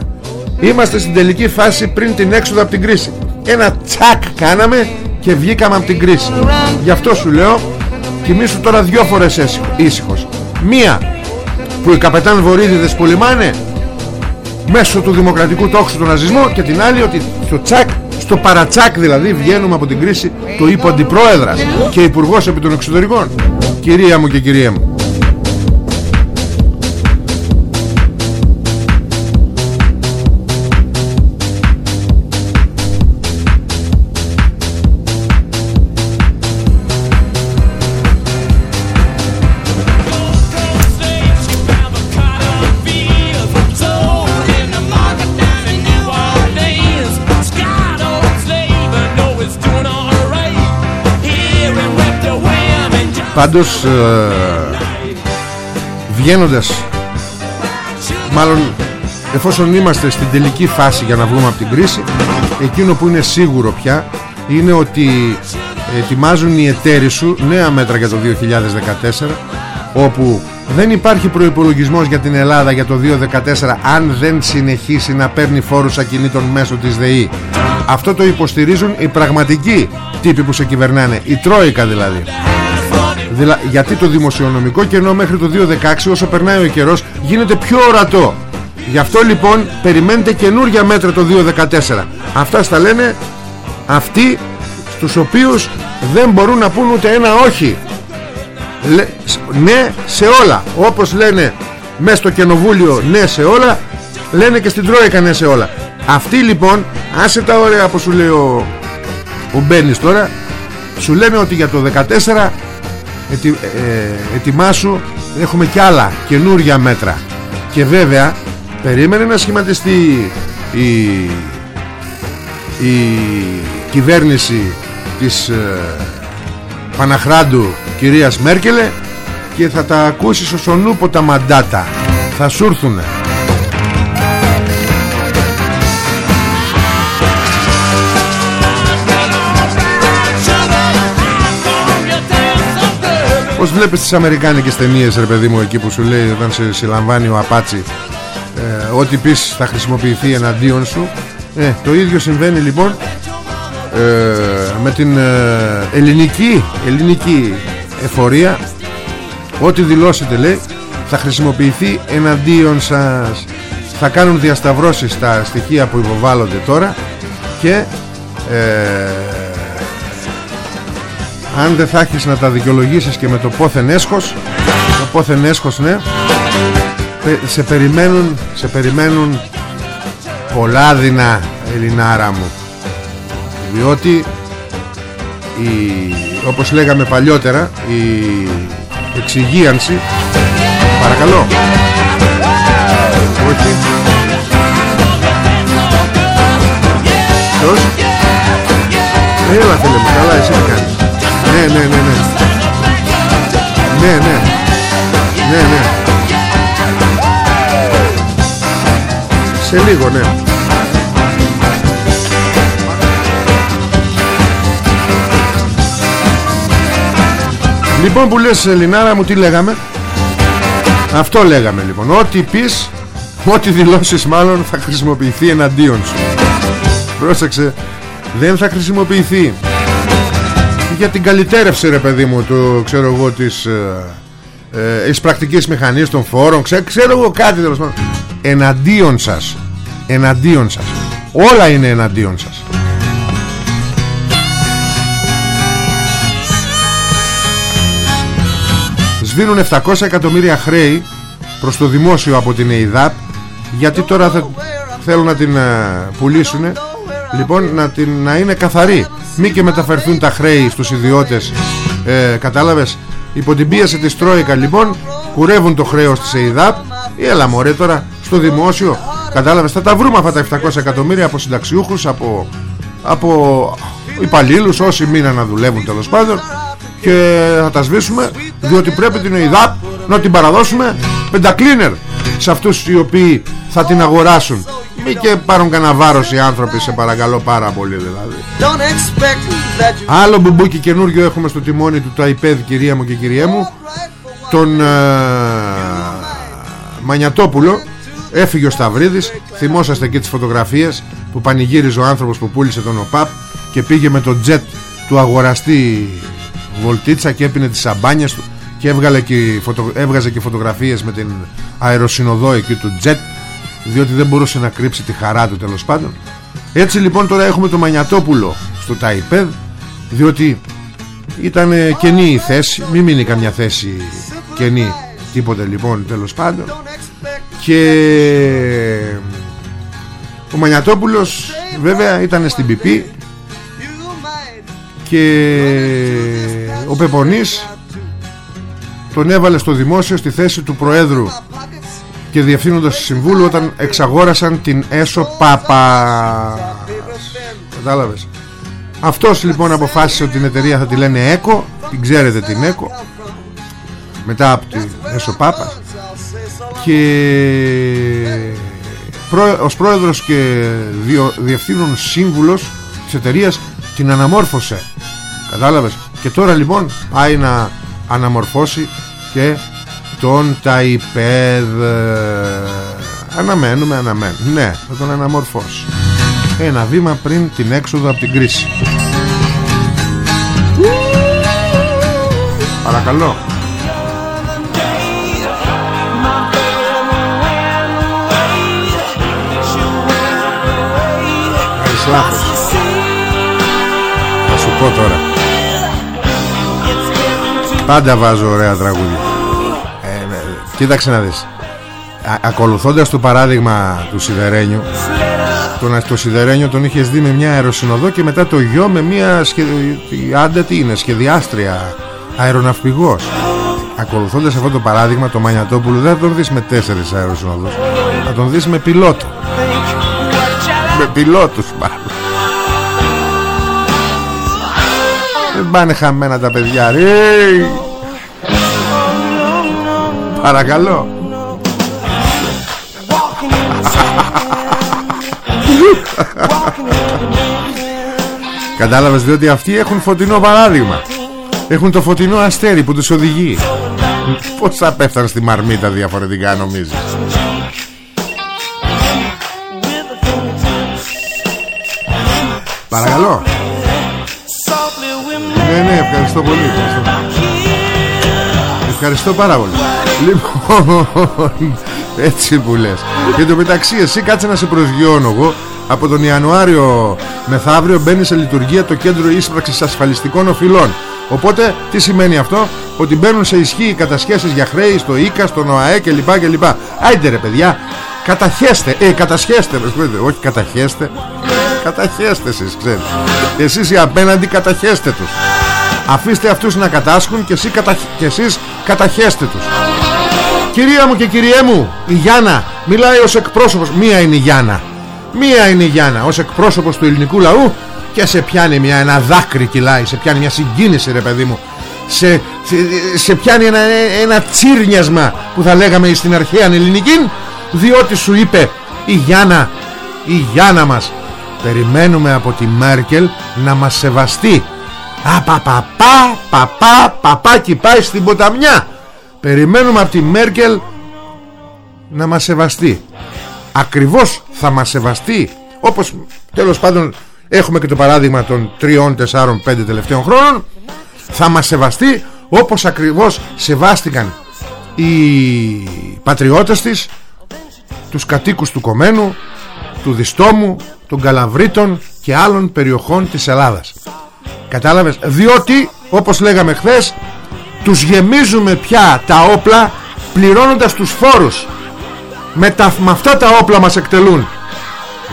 [SPEAKER 1] Είμαστε στην τελική φάση πριν την έξοδο από την κρίση ένα τσακ κάναμε και βγήκαμε από την κρίση. Γι' αυτό σου λέω κοιμήσου τώρα δυο φορές ήσυχος. Μία που οι καπετάν βορύδιδες πολεμάνε μέσω του δημοκρατικού τόξου του ναζισμού και την άλλη ότι στο τσακ στο παρατσάκ δηλαδή βγαίνουμε από την κρίση το είπε αντιπρόεδρας και υπουργός επί των εξωτερικών. Κυρία μου και κυρία μου Πάντως ε, Βγαίνοντας Μάλλον Εφόσον είμαστε στην τελική φάση για να βγούμε από την κρίση Εκείνο που είναι σίγουρο πια Είναι ότι Ετοιμάζουν οι εταίροι σου Νέα μέτρα για το 2014 Όπου δεν υπάρχει προϋπολογισμός για την Ελλάδα για το 2014 αν δεν συνεχίσει να παίρνει φόρους ακινήτων μέσω της ΔΕΗ. Αυτό το υποστηρίζουν οι πραγματικοί τύποι που σε κυβερνάνε, η Τρόικα δηλαδή. Δηλα... Γιατί το δημοσιονομικό κενό μέχρι το 2016 όσο περνάει ο καιρός γίνεται πιο ορατό. Γι' αυτό λοιπόν περιμένετε καινούργια μέτρα το 2014. Αυτά στα λένε αυτοί στους οποίους δεν μπορούν να πούν ούτε ένα όχι. ναι σε όλα. Όπως λένε μέσα στο κοινοβούλιο ναι σε όλα, λένε και στην Τρόικα ναι σε όλα. Αυτοί λοιπόν, άσε τα ωραία που σου λέει ο, ο Μπένις τώρα, σου λένε ότι για το 14 ετι, ε, ετοιμάσου έχουμε κι άλλα καινούρια μέτρα. Και βέβαια περίμενε να σχηματιστεί η, η κυβέρνηση της ε, Παναχράντου κυρίας Μέρκελε και θα τα ακούσεις ως ο τα μαντάτα. Θα σου έρθουνε Πώς βλέπεις τις αμερικάνικες ταινίες ρε παιδί μου εκεί που σου λέει όταν σε συλλαμβάνει ο Απάτσι ε, Ό,τι πεις θα χρησιμοποιηθεί εναντίον σου. Ε, Το ίδιο συμβαίνει λοιπόν ε, με την ε, ελληνική, ελληνική εφορία. Ό,τι δηλώσετε λέει θα χρησιμοποιηθεί εναντίον σας. Θα κάνουν διασταυρώσεις στα στοιχεία που υποβάλλονται τώρα Και ε, αν δεν θα έχεις να τα δικαιολογήσεις και με το πόθεν έσχος Το πόθεν έσχος ναι σε περιμένουν, σε περιμένουν πολλά δεινά Ελληνάρα μου. Διότι η, όπως λέγαμε παλιότερα η εξυγίανση παρακαλώ. Όχι. Ποιος Έλα φίλε μου καλά εσύ τι κάνεις ναι, ναι, ναι, ναι. Ναι, ναι. Ναι, ναι. Σε λίγο, ναι. Λοιπόν που λες Ελληνάρα μου τι λέγαμε; Αυτό λέγαμε λοιπόν Ό,τι πεις Ό,τι δηλώσεις μάλλον θα χρησιμοποιηθεί εναντίον σου Πρόσεξε Δεν θα χρησιμοποιηθεί για την καλυτέρευση ρε παιδί μου του ξέρω εγώ της ε, ε, πρακτικής μηχανής των φόρων. Ξέρω, ξέρω εγώ κάτι τέλος πάντων. Εναντίον σας. Εναντίον σας. Όλα είναι εναντίον σας. Σβήνουν 700 εκατομμύρια χρέη προς το δημόσιο από την ΕΙΔΑΠ γιατί τώρα θα θέλουν να την ε, πουλήσουν λοιπόν να, την, να είναι καθαρή μη και μεταφερθούν τα χρέη στους ιδιώτες ε, κατάλαβες; Υπό την πίεση της Τρόικα λοιπόν κουρεύουν το χρέος της ΕΙΔΑΠ. Έλα μωρέ τώρα στο δημόσιο. Κατάλαβες; Θα τα βρούμε αυτά τα 700 εκατομμύρια από συνταξιούχους από, από υπαλλήλους όσοι μείναν να δουλεύουν τέλος πάντων. Και θα τα σβήσουμε διότι πρέπει την ΕΙΔΑΠ να την παραδώσουμε πεντακλίνερ σε αυτούς οι οποίοι θα την αγοράσουν μη και πάρουν κανένα βάρος οι άνθρωποι Σε παρακαλώ πάρα πολύ δηλαδή. Άλλο μπουμπούκι καινούριο έχουμε στο τιμόνι του ΤΑΙΠΕΔ κυρία μου και κυρία μου. Τον ε, Μανιατόπουλο. Έφυγε ο Σταυρίδης. Θυμόσαστε εκεί τις φωτογραφίες Που πανηγύριζε ο άνθρωπος που πούλησε τον ΟΠΑΠ Και πήγε με το τζετ του αγοραστή βολτίτσα Και έπινε τις σαμπάνιες του Και έβγαλε και φωτο... έβγαζε και φωτογραφίες Με την αεροσυνοδό εκεί του τζετ διότι δεν μπορούσε να κρύψει τη χαρά του τέλος πάντων. Έτσι λοιπόν τώρα έχουμε το Μανιατόπουλο στο ΤΑΙΠΕΔ διότι ήταν κενή η θέση μην μείνει καμιά θέση κενή τίποτε λοιπόν τέλος πάντων. Και ο Μανιατόπουλος βέβαια ήταν στην ΠΠ και ο Πεπονής τον έβαλε στο δημόσιο στη θέση του Προέδρου και διευθύνοντας συμβούλου όταν εξαγόρασαν την ΕΣΟ Πάπα. Κατάλαβες. Αυτός λοιπόν αποφάσισε ότι την εταιρεία θα τη λένε ΕΚΟ την ξέρετε την ΕΚΟ μετά από την ΕΣΟ Πάπα. Και ως πρόεδρος και διευθύνων σύμβουλος της εταιρείας την αναμόρφωσε. Κατάλαβες. Και τώρα λοιπόν πάει να αναμορφώσει και τον Ταϊπέδ Αναμένουμε, αναμένουμε. Ναι, θα τον αναμορφώσει. Ένα βήμα πριν την έξοδο από την κρίση. Παρακαλώ. Λάθος. Θα σου πω τώρα. Πάντα βάζω ωραία τραγούδια Κοίταξε να δεις. Ακολουθώντας το παράδειγμα του Σιδερένιου τον, Το Σιδερένιο τον είχες δει με μια αεροσυνοδό Και μετά το γιο με μια σχεδι... Άντε τι είναι σχεδιάστρια αεροναυπηγός. Ακολουθώντας αυτό το παράδειγμα το Μανιατόπουλο δεν θα τον δεις με τέσσερις αεροσυνοδούς θα τον δεις με πιλότο. Με πιλότους μάλλον. Δεν πάνε χαμένα τα παιδιά ρε παρακαλώ. Κατάλαβες διότι αυτοί έχουν φωτεινό παράδειγμα. Έχουν το φωτεινό αστέρι που τους οδηγεί. Πώς θα πέφτανε στη μαρμίτα διαφορετικά νομίζεις; Παρακαλώ. Ναι ναι ευχαριστώ πολύ Ευχαριστώ, ευχαριστώ πάρα πολύ. Λοιπόν Έτσι που λες. Και το μεταξύ εσύ κάτσε να σε προσγειώνω εγώ. Από τον Ιανουάριο μεθαύριο μπαίνει σε λειτουργία το κέντρο ίσπραξης ασφαλιστικών οφειλών. Οπότε τι σημαίνει αυτό; Ότι μπαίνουν σε ισχύ οι κατασχέσεις για χρέη Στο ΙΚΑ, στον ΟΑΕ κλπ κλπ. Άιντε ρε παιδιά. Καταχέστε, ε κατασχέστε Όχι καταχέστε. Καταχέστε εσείς ξέρετε Εσείς οι απέναντι καταχέστε τους Αφήστε αυτούς να κατάσχουν και, εσύ κατα... και εσείς καταχέστε τους. Κυρία μου και κυριέ μου Η Γιάννα μιλάει ως εκπρόσωπος Μία είναι η Γιάννα. Μία είναι η Γιάννα ως εκπρόσωπος του ελληνικού λαού Και σε πιάνει μια, ένα δάκρυ κυλάει Σε πιάνει μια συγκίνηση ρε παιδί μου. Σε, σε, σε πιάνει ένα, ένα τσίρνιασμα Που θα λέγαμε στην αρχαία ελληνική Διότι σου είπε η Γιάννα Η Γιάννα μας Περιμένουμε από τη Μέρκελ να μας σεβαστεί Α, πα, πα, πα, πα, πα, παπάκι πάει στην ποταμιά. Περιμένουμε από τη Μέρκελ να μας σεβαστεί. Ακριβώς θα μας σεβαστεί Όπως τέλος πάντων έχουμε και το παράδειγμα των 3, 4, 5 τελευταίων χρόνων. Θα μας σεβαστεί όπως ακριβώς σεβάστηκαν οι πατριώτες της Τους κατοίκους του Κομένου, του Διστόμου, των Καλαβρίτων και άλλων περιοχών της Ελλάδας Κατάλαβες; Διότι όπως λέγαμε χθες τους γεμίζουμε πια τα όπλα πληρώνοντας τους φόρους. Με, τα, με αυτά τα όπλα μας εκτελούν.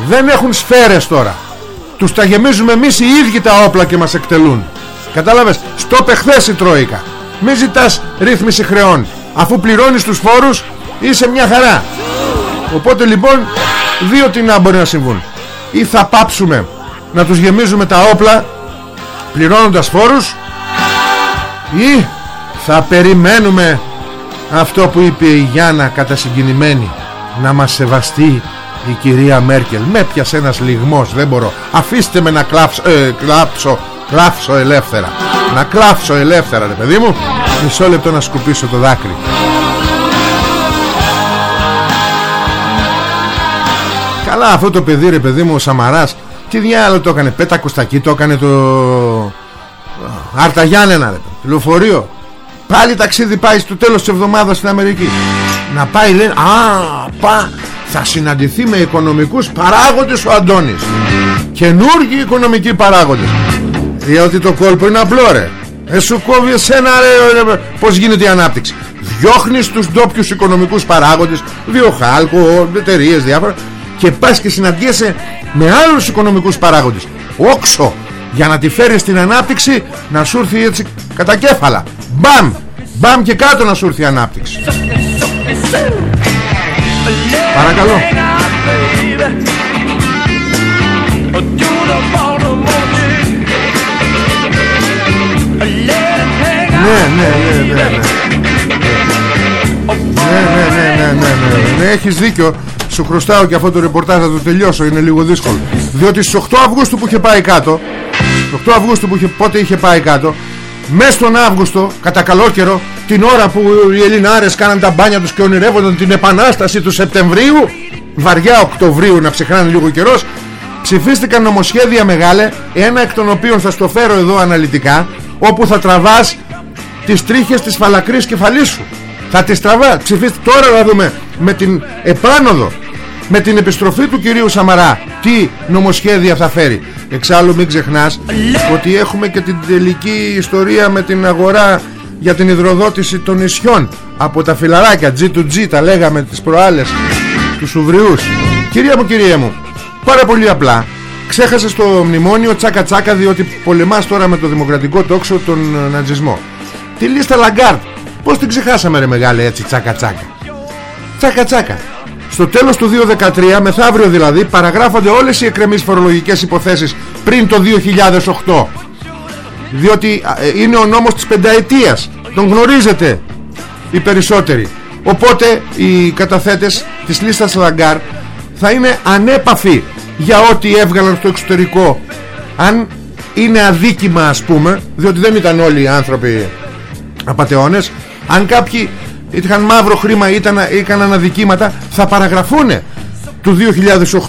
[SPEAKER 1] Δεν έχουν σφαίρες τώρα. Τους τα γεμίζουμε εμείς οι ίδιοι τα όπλα και μας εκτελούν. Κατάλαβες; Στο πεχθές η Τρόικα. Μην ζητάς ρύθμιση χρεών. Αφού πληρώνεις τους φόρους είσαι μια χαρά. Οπότε λοιπόν δύο τι να μπορεί να συμβούν. Ή θα πάψουμε να τους γεμίζουμε τα όπλα πληρώνοντας φόρους ή θα περιμένουμε αυτό που είπε η Γιάννα κατασυγκινημένη να μας σεβαστεί η κυρία Μέρκελ. Με πιασε ένας λιγμός δεν μπορώ. Αφήστε με να κλάψω, ε, κλάψω, κλάψω ελεύθερα. Να κλάψω ελεύθερα ρε παιδί μου. Μισό λεπτό να σκουπίσω το δάκρυ. Καλά αυτό το παιδί ρε παιδί μου ο Σαμαράς τι διάλογο το έκανε πέτα κουστακί το έκανε το Αρταγιάννενα ρε λεωφορείο. Πάλι ταξίδι πάει στο τέλος της εβδομάδας στην Αμερική. Να πάει λένε Α πά θα συναντηθεί με οικονομικούς παράγοντες ο Αντώνης Καινούργιοι οικονομικοί παράγοντες. Διότι το κόλπο είναι απλό ρε. Ε, σου κόβει εσένα ρε, ρε, Πως γίνεται η ανάπτυξη; Διώχνεις τους ντόπιους οικονομικούς παράγοντες Βιοχάλκο, εταιρείες διάφορα και πας και συναντιέσαι με άλλους οικονομικούς παράγοντες όξο για να τη φέρεις στην ανάπτυξη να σου έρθει έτσι κατά κέφαλα μπαμ μπαμ και κάτω να σου έρθει η ανάπτυξη παρακαλώ ναι, ναι, ναι, ναι, ναι. Ναι, ναι, ναι, ναι, ναι, ναι. ναι. ναι έχεις δίκιο σου χρωστάω και αυτό το ρεπορτάζ θα το τελειώσω είναι λίγο δύσκολο. Διότι στις 8 Αυγούστου που είχε πάει κάτω 8 Αυγούστου που είχε, πότε είχε πάει κάτω μέσα στον Αύγουστο κατά καλό καιρό την ώρα που οι Ελληνάρες κάναν τα μπάνια τους και ονειρεύονταν την επανάσταση του Σεπτεμβρίου βαριά Οκτωβρίου να ψυχράνει λίγο καιρός ψηφίστηκαν νομοσχέδια μεγάλε ένα εκ των οποίων θα στο φέρω εδώ αναλυτικά όπου θα τραβάς τις τρίχες της φαλακρής κεφαλής σου. Θα τις τραβάς ψηφίστε τώρα να δούμε με την επάνωδο με την επιστροφή του κυρίου Σαμαρά τι νομοσχέδια θα φέρει. Εξάλλου μην ξεχνάς ότι έχουμε και την τελική ιστορία με την αγορά για την υδροδότηση των νησιών. Από τα φιλαράκια G2G τα λέγαμε τις προάλλες τους Σουβριούς κυρία μου κυρία μου πάρα πολύ απλά. Ξέχασε το μνημόνιο τσάκα τσάκα διότι πολεμάς τώρα με το δημοκρατικό τόξο τον νατζισμό Τη λίστα Λαγκάρντ. Πως την ξεχάσαμε ρε μεγάλη έτσι τσάκα τσάκα. Τσάκα τσάκα στο τέλος του 2013, μεθαύριο δηλαδή, παραγράφονται όλες οι εκκρεμείς φορολογικές υποθέσεις πριν το 2008. Διότι ε, είναι ο νόμος της πενταετίας. Τον γνωρίζετε οι περισσότεροι. Οπότε οι καταθέτες της λίστας Λαγκάρντ θα είναι ανέπαφοι για ό,τι έβγαλαν στο εξωτερικό. Αν είναι αδίκημα ας πούμε, διότι δεν ήταν όλοι οι άνθρωποι απατεώνες, αν κάποιοι είχαν μαύρο χρήμα ή έκαναν αδικήματα. Θα παραγραφούν του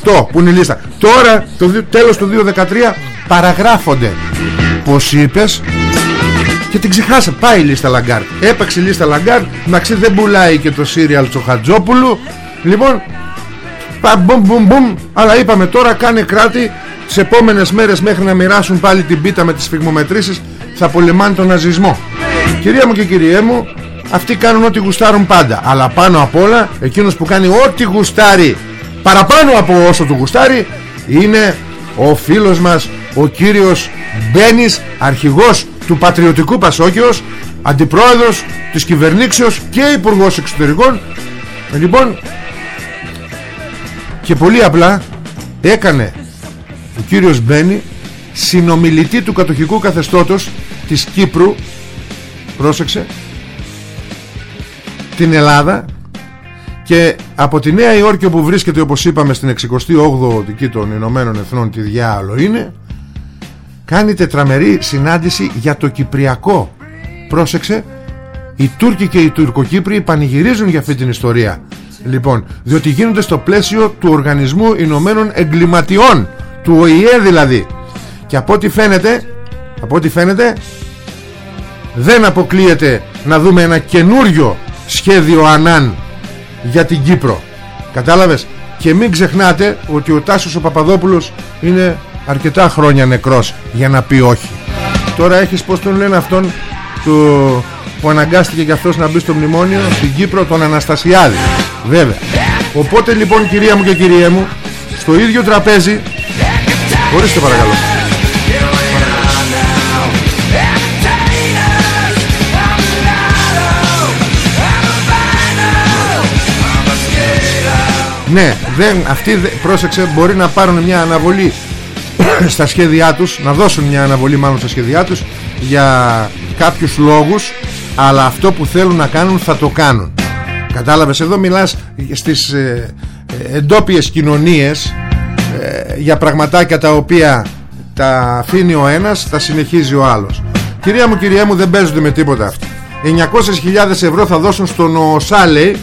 [SPEAKER 1] 2008 που είναι η λίστα. Τώρα το τέλος του 2013 παραγράφονται. Πως είπες; Και την ξεχάσα πάει η λίστα Λαγκάρντ. Έπαιξε η λίστα Λαγκάρντ. Ξέρει δεν πουλάει και το σίριαλ Τσοχατζόπουλου. Λοιπόν μπουμ μπουμ μπουμ αλλά είπαμε τώρα κάνε κράτη. Τις επόμενες μέρες μέχρι να μοιράσουν πάλι την πίτα με τις φυγμομετρήσεις θα πολεμάνε τον ναζισμό. Κυρία μου και κυριέ μου αυτοί κάνουν ό,τι γουστάρουν πάντα. Αλλά πάνω απ' όλα Εκείνος που κάνει ό,τι γουστάρει Παραπάνω από όσο του γουστάρει Είναι ο φίλος μας Ο κύριος Μπένης Αρχηγός του Πατριωτικού Πασόκιος Αντιπρόεδρος της κυβερνήσεως Και υπουργός εξωτερικών. Λοιπόν Και πολύ απλά Έκανε ο κύριος Μπένη Συνομιλητή του κατοχικού καθεστώτος Της Κύπρου. Πρόσεξε την Ελλάδα και από τη Νέα Υόρκη όπου βρίσκεται όπως είπαμε στην 68η οδική των Ηνωμένων Εθνών τη διάολο είναι κάνει τετραμερή συνάντηση για το Κυπριακό. Πρόσεξε οι Τούρκοι και οι Τουρκοκύπροι πανηγυρίζουν για αυτή την ιστορία. Λοιπόν διότι γίνονται στο πλαίσιο του Οργανισμού Ηνωμένων Εγκληματιών του ΟΗΕ δηλαδή. Και από ό,τι φαίνεται από ό,τι φαίνεται δεν αποκλείεται να δούμε ένα καινούριο σχέδιο Ανάν για την Κύπρο. Κατάλαβες; Και μην ξεχνάτε ότι ο Τάσος ο Παπαδόπουλος είναι αρκετά χρόνια νεκρός για να πει όχι. Τώρα έχεις πως τον λένε αυτόν το, που αναγκάστηκε και αυτός να μπει στο μνημόνιο στην Κύπρο τον Αναστασιάδη. Βέβαια. Οπότε λοιπόν κυρία μου και κυρία μου στο ίδιο τραπέζι ορίστε παρακαλώ Ναι, δεν, αυτοί πρόσεξε μπορεί να πάρουν μια αναβολή στα σχέδιά τους, να δώσουν μια αναβολή μάλλον στα σχέδιά τους για κάποιους λόγους, αλλά αυτό που θέλουν να κάνουν θα το κάνουν. Κατάλαβες, εδώ μιλάς στις ε, ε εντόπιες κοινωνίες ε, για πραγματάκια τα οποία τα αφήνει ο ένας, τα συνεχίζει ο άλλος. Κυρία μου, κυρία μου, δεν παίζονται με τίποτα αυτά. 900.000 ευρώ θα δώσουν στον ΟΣΑ, λέει,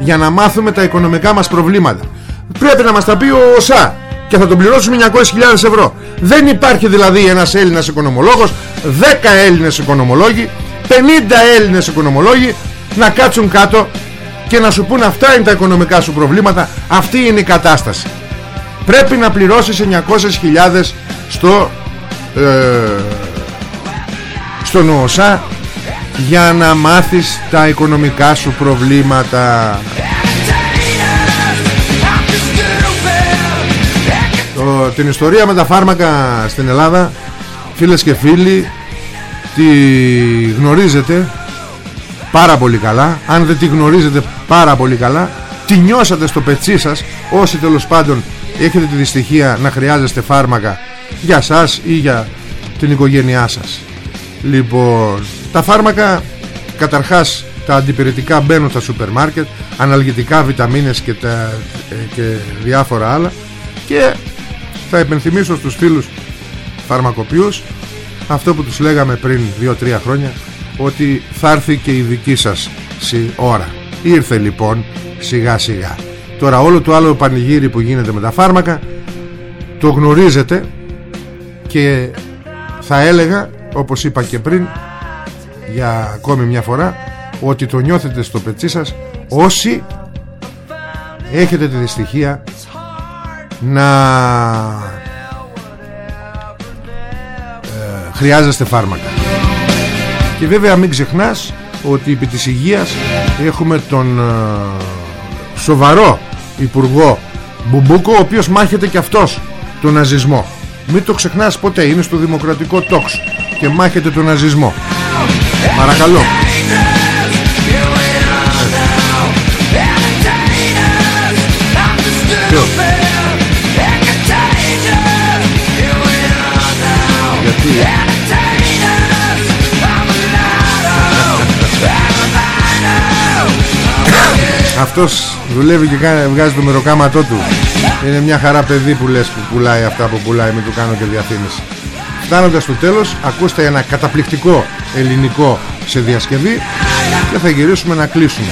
[SPEAKER 1] για να μάθουμε τα οικονομικά μας προβλήματα. Πρέπει να μας τα πει ο ΩΣΑ και θα τον πληρώσουμε 900.000 ευρώ. Δεν υπάρχει δηλαδή ένας Έλληνας οικονομολόγος 10 Έλληνες οικονομολόγοι 50 Έλληνες οικονομολόγοι να κάτσουν κάτω και να σου πούν αυτά είναι τα οικονομικά σου προβλήματα αυτή είναι η κατάσταση. Πρέπει να πληρώσεις 900.000 στο ε, στον ΟΣΑ για να μάθεις τα οικονομικά σου προβλήματα. Το, την ιστορία με τα φάρμακα στην Ελλάδα φίλες και φίλοι τη γνωρίζετε πάρα πολύ καλά. Αν δεν τη γνωρίζετε πάρα πολύ καλά τη νιώσατε στο πετσί σας. Όσοι τέλος πάντων έχετε τη δυστυχία να χρειάζεστε φάρμακα για σας ή για την οικογένειά σας. Λοιπόν τα φάρμακα καταρχάς τα αντιπηρετικά μπαίνουν στα σούπερ μάρκετ αναλγητικά, βιταμίνες και, τα, ε, και διάφορα άλλα. Και θα επενθυμίσω στους φίλους φαρμακοποιούς αυτό που τους λέγαμε πριν 2-3 χρόνια ότι θα έρθει και η δική σας ώρα ήρθε λοιπόν σιγά σιγά τώρα όλο το άλλο πανηγύρι που γίνεται με τα φάρμακα το γνωρίζετε και θα έλεγα όπως είπα και πριν για ακόμη μια φορά ότι το νιώθετε στο πετσί σας όσοι έχετε τη δυστυχία να ε, χρειάζεστε φάρμακα. Και βέβαια μην ξεχνάς ότι επί της υγείας έχουμε τον ε, σοβαρό υπουργό Μπουμπούκο ο οποίος μάχεται και αυτός τον ναζισμό. Μην το ξεχνάς ποτέ είναι στο δημοκρατικό τόξ και μάχεται τον ναζισμό Παρακαλώ. Ποιο; Γιατί; Αυτός δουλεύει και κάνει, βγάζει το μεροκάματό του. Είναι μια χαρά παιδί που λες που πουλάει αυτά που πουλάει Μην του κάνω και διαφήμιση Φτάνοντας στο τέλος ακούστε ένα καταπληκτικό ελληνικό σε διασκευή Και θα γυρίσουμε να κλείσουμε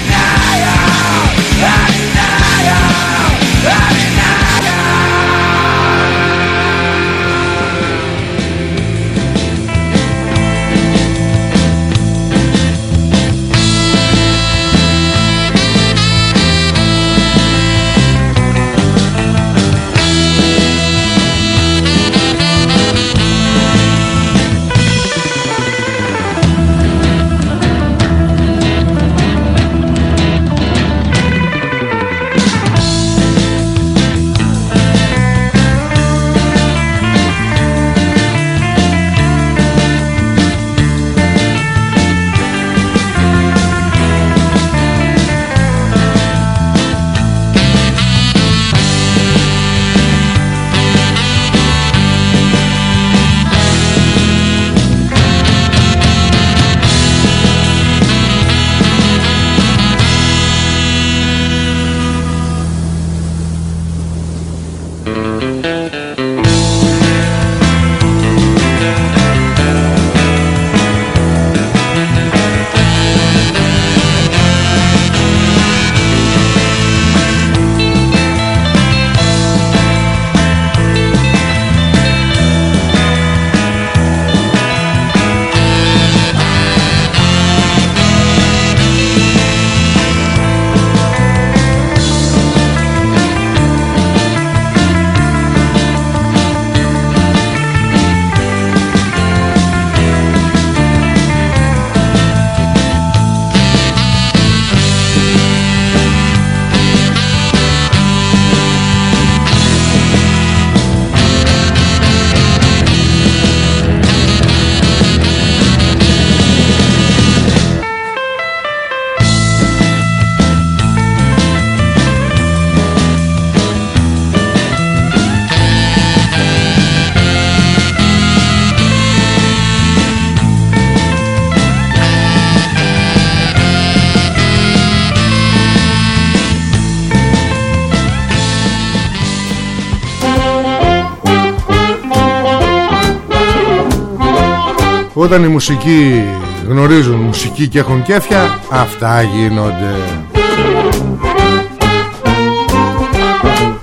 [SPEAKER 1] Όταν οι μουσικοί γνωρίζουν μουσική και έχουν κέφια Αυτά γίνονται.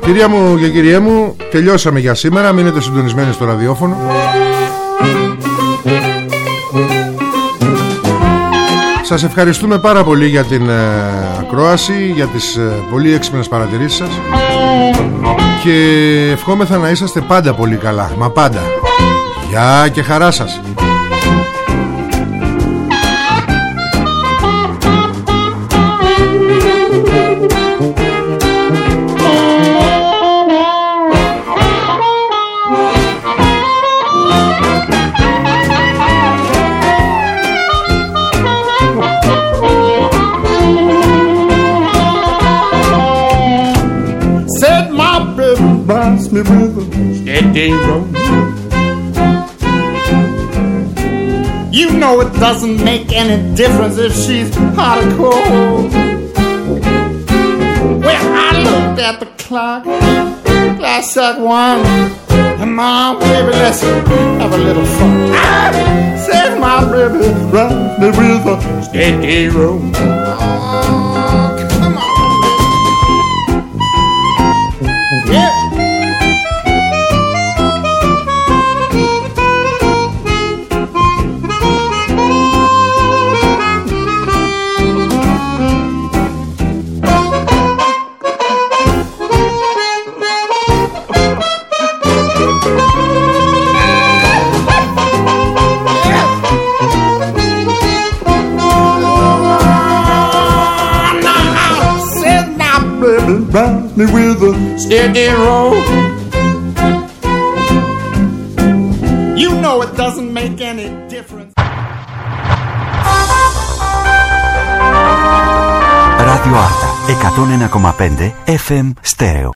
[SPEAKER 1] Κυρία μου και κυριέ μου Τελειώσαμε για σήμερα. Μείνετε συντονισμένοι στο ραδιόφωνο. Σας ευχαριστούμε πάρα πολύ για την ε, ακρόαση Για τις ε, πολύ έξυπνες παρατηρήσεις σας. Και ευχόμεθα να είσαστε πάντα πολύ καλά. Μα πάντα. Γεια και χαρά σας steady roll. You know it doesn't make any difference if she's hot or cold. Well, I looked at the clock, glass at one. And my baby, let's have a little fun. I said my baby, me with a steady roll. steady roll. You know it doesn't make any difference.
[SPEAKER 3] Radio Arta 101,5 FM Stereo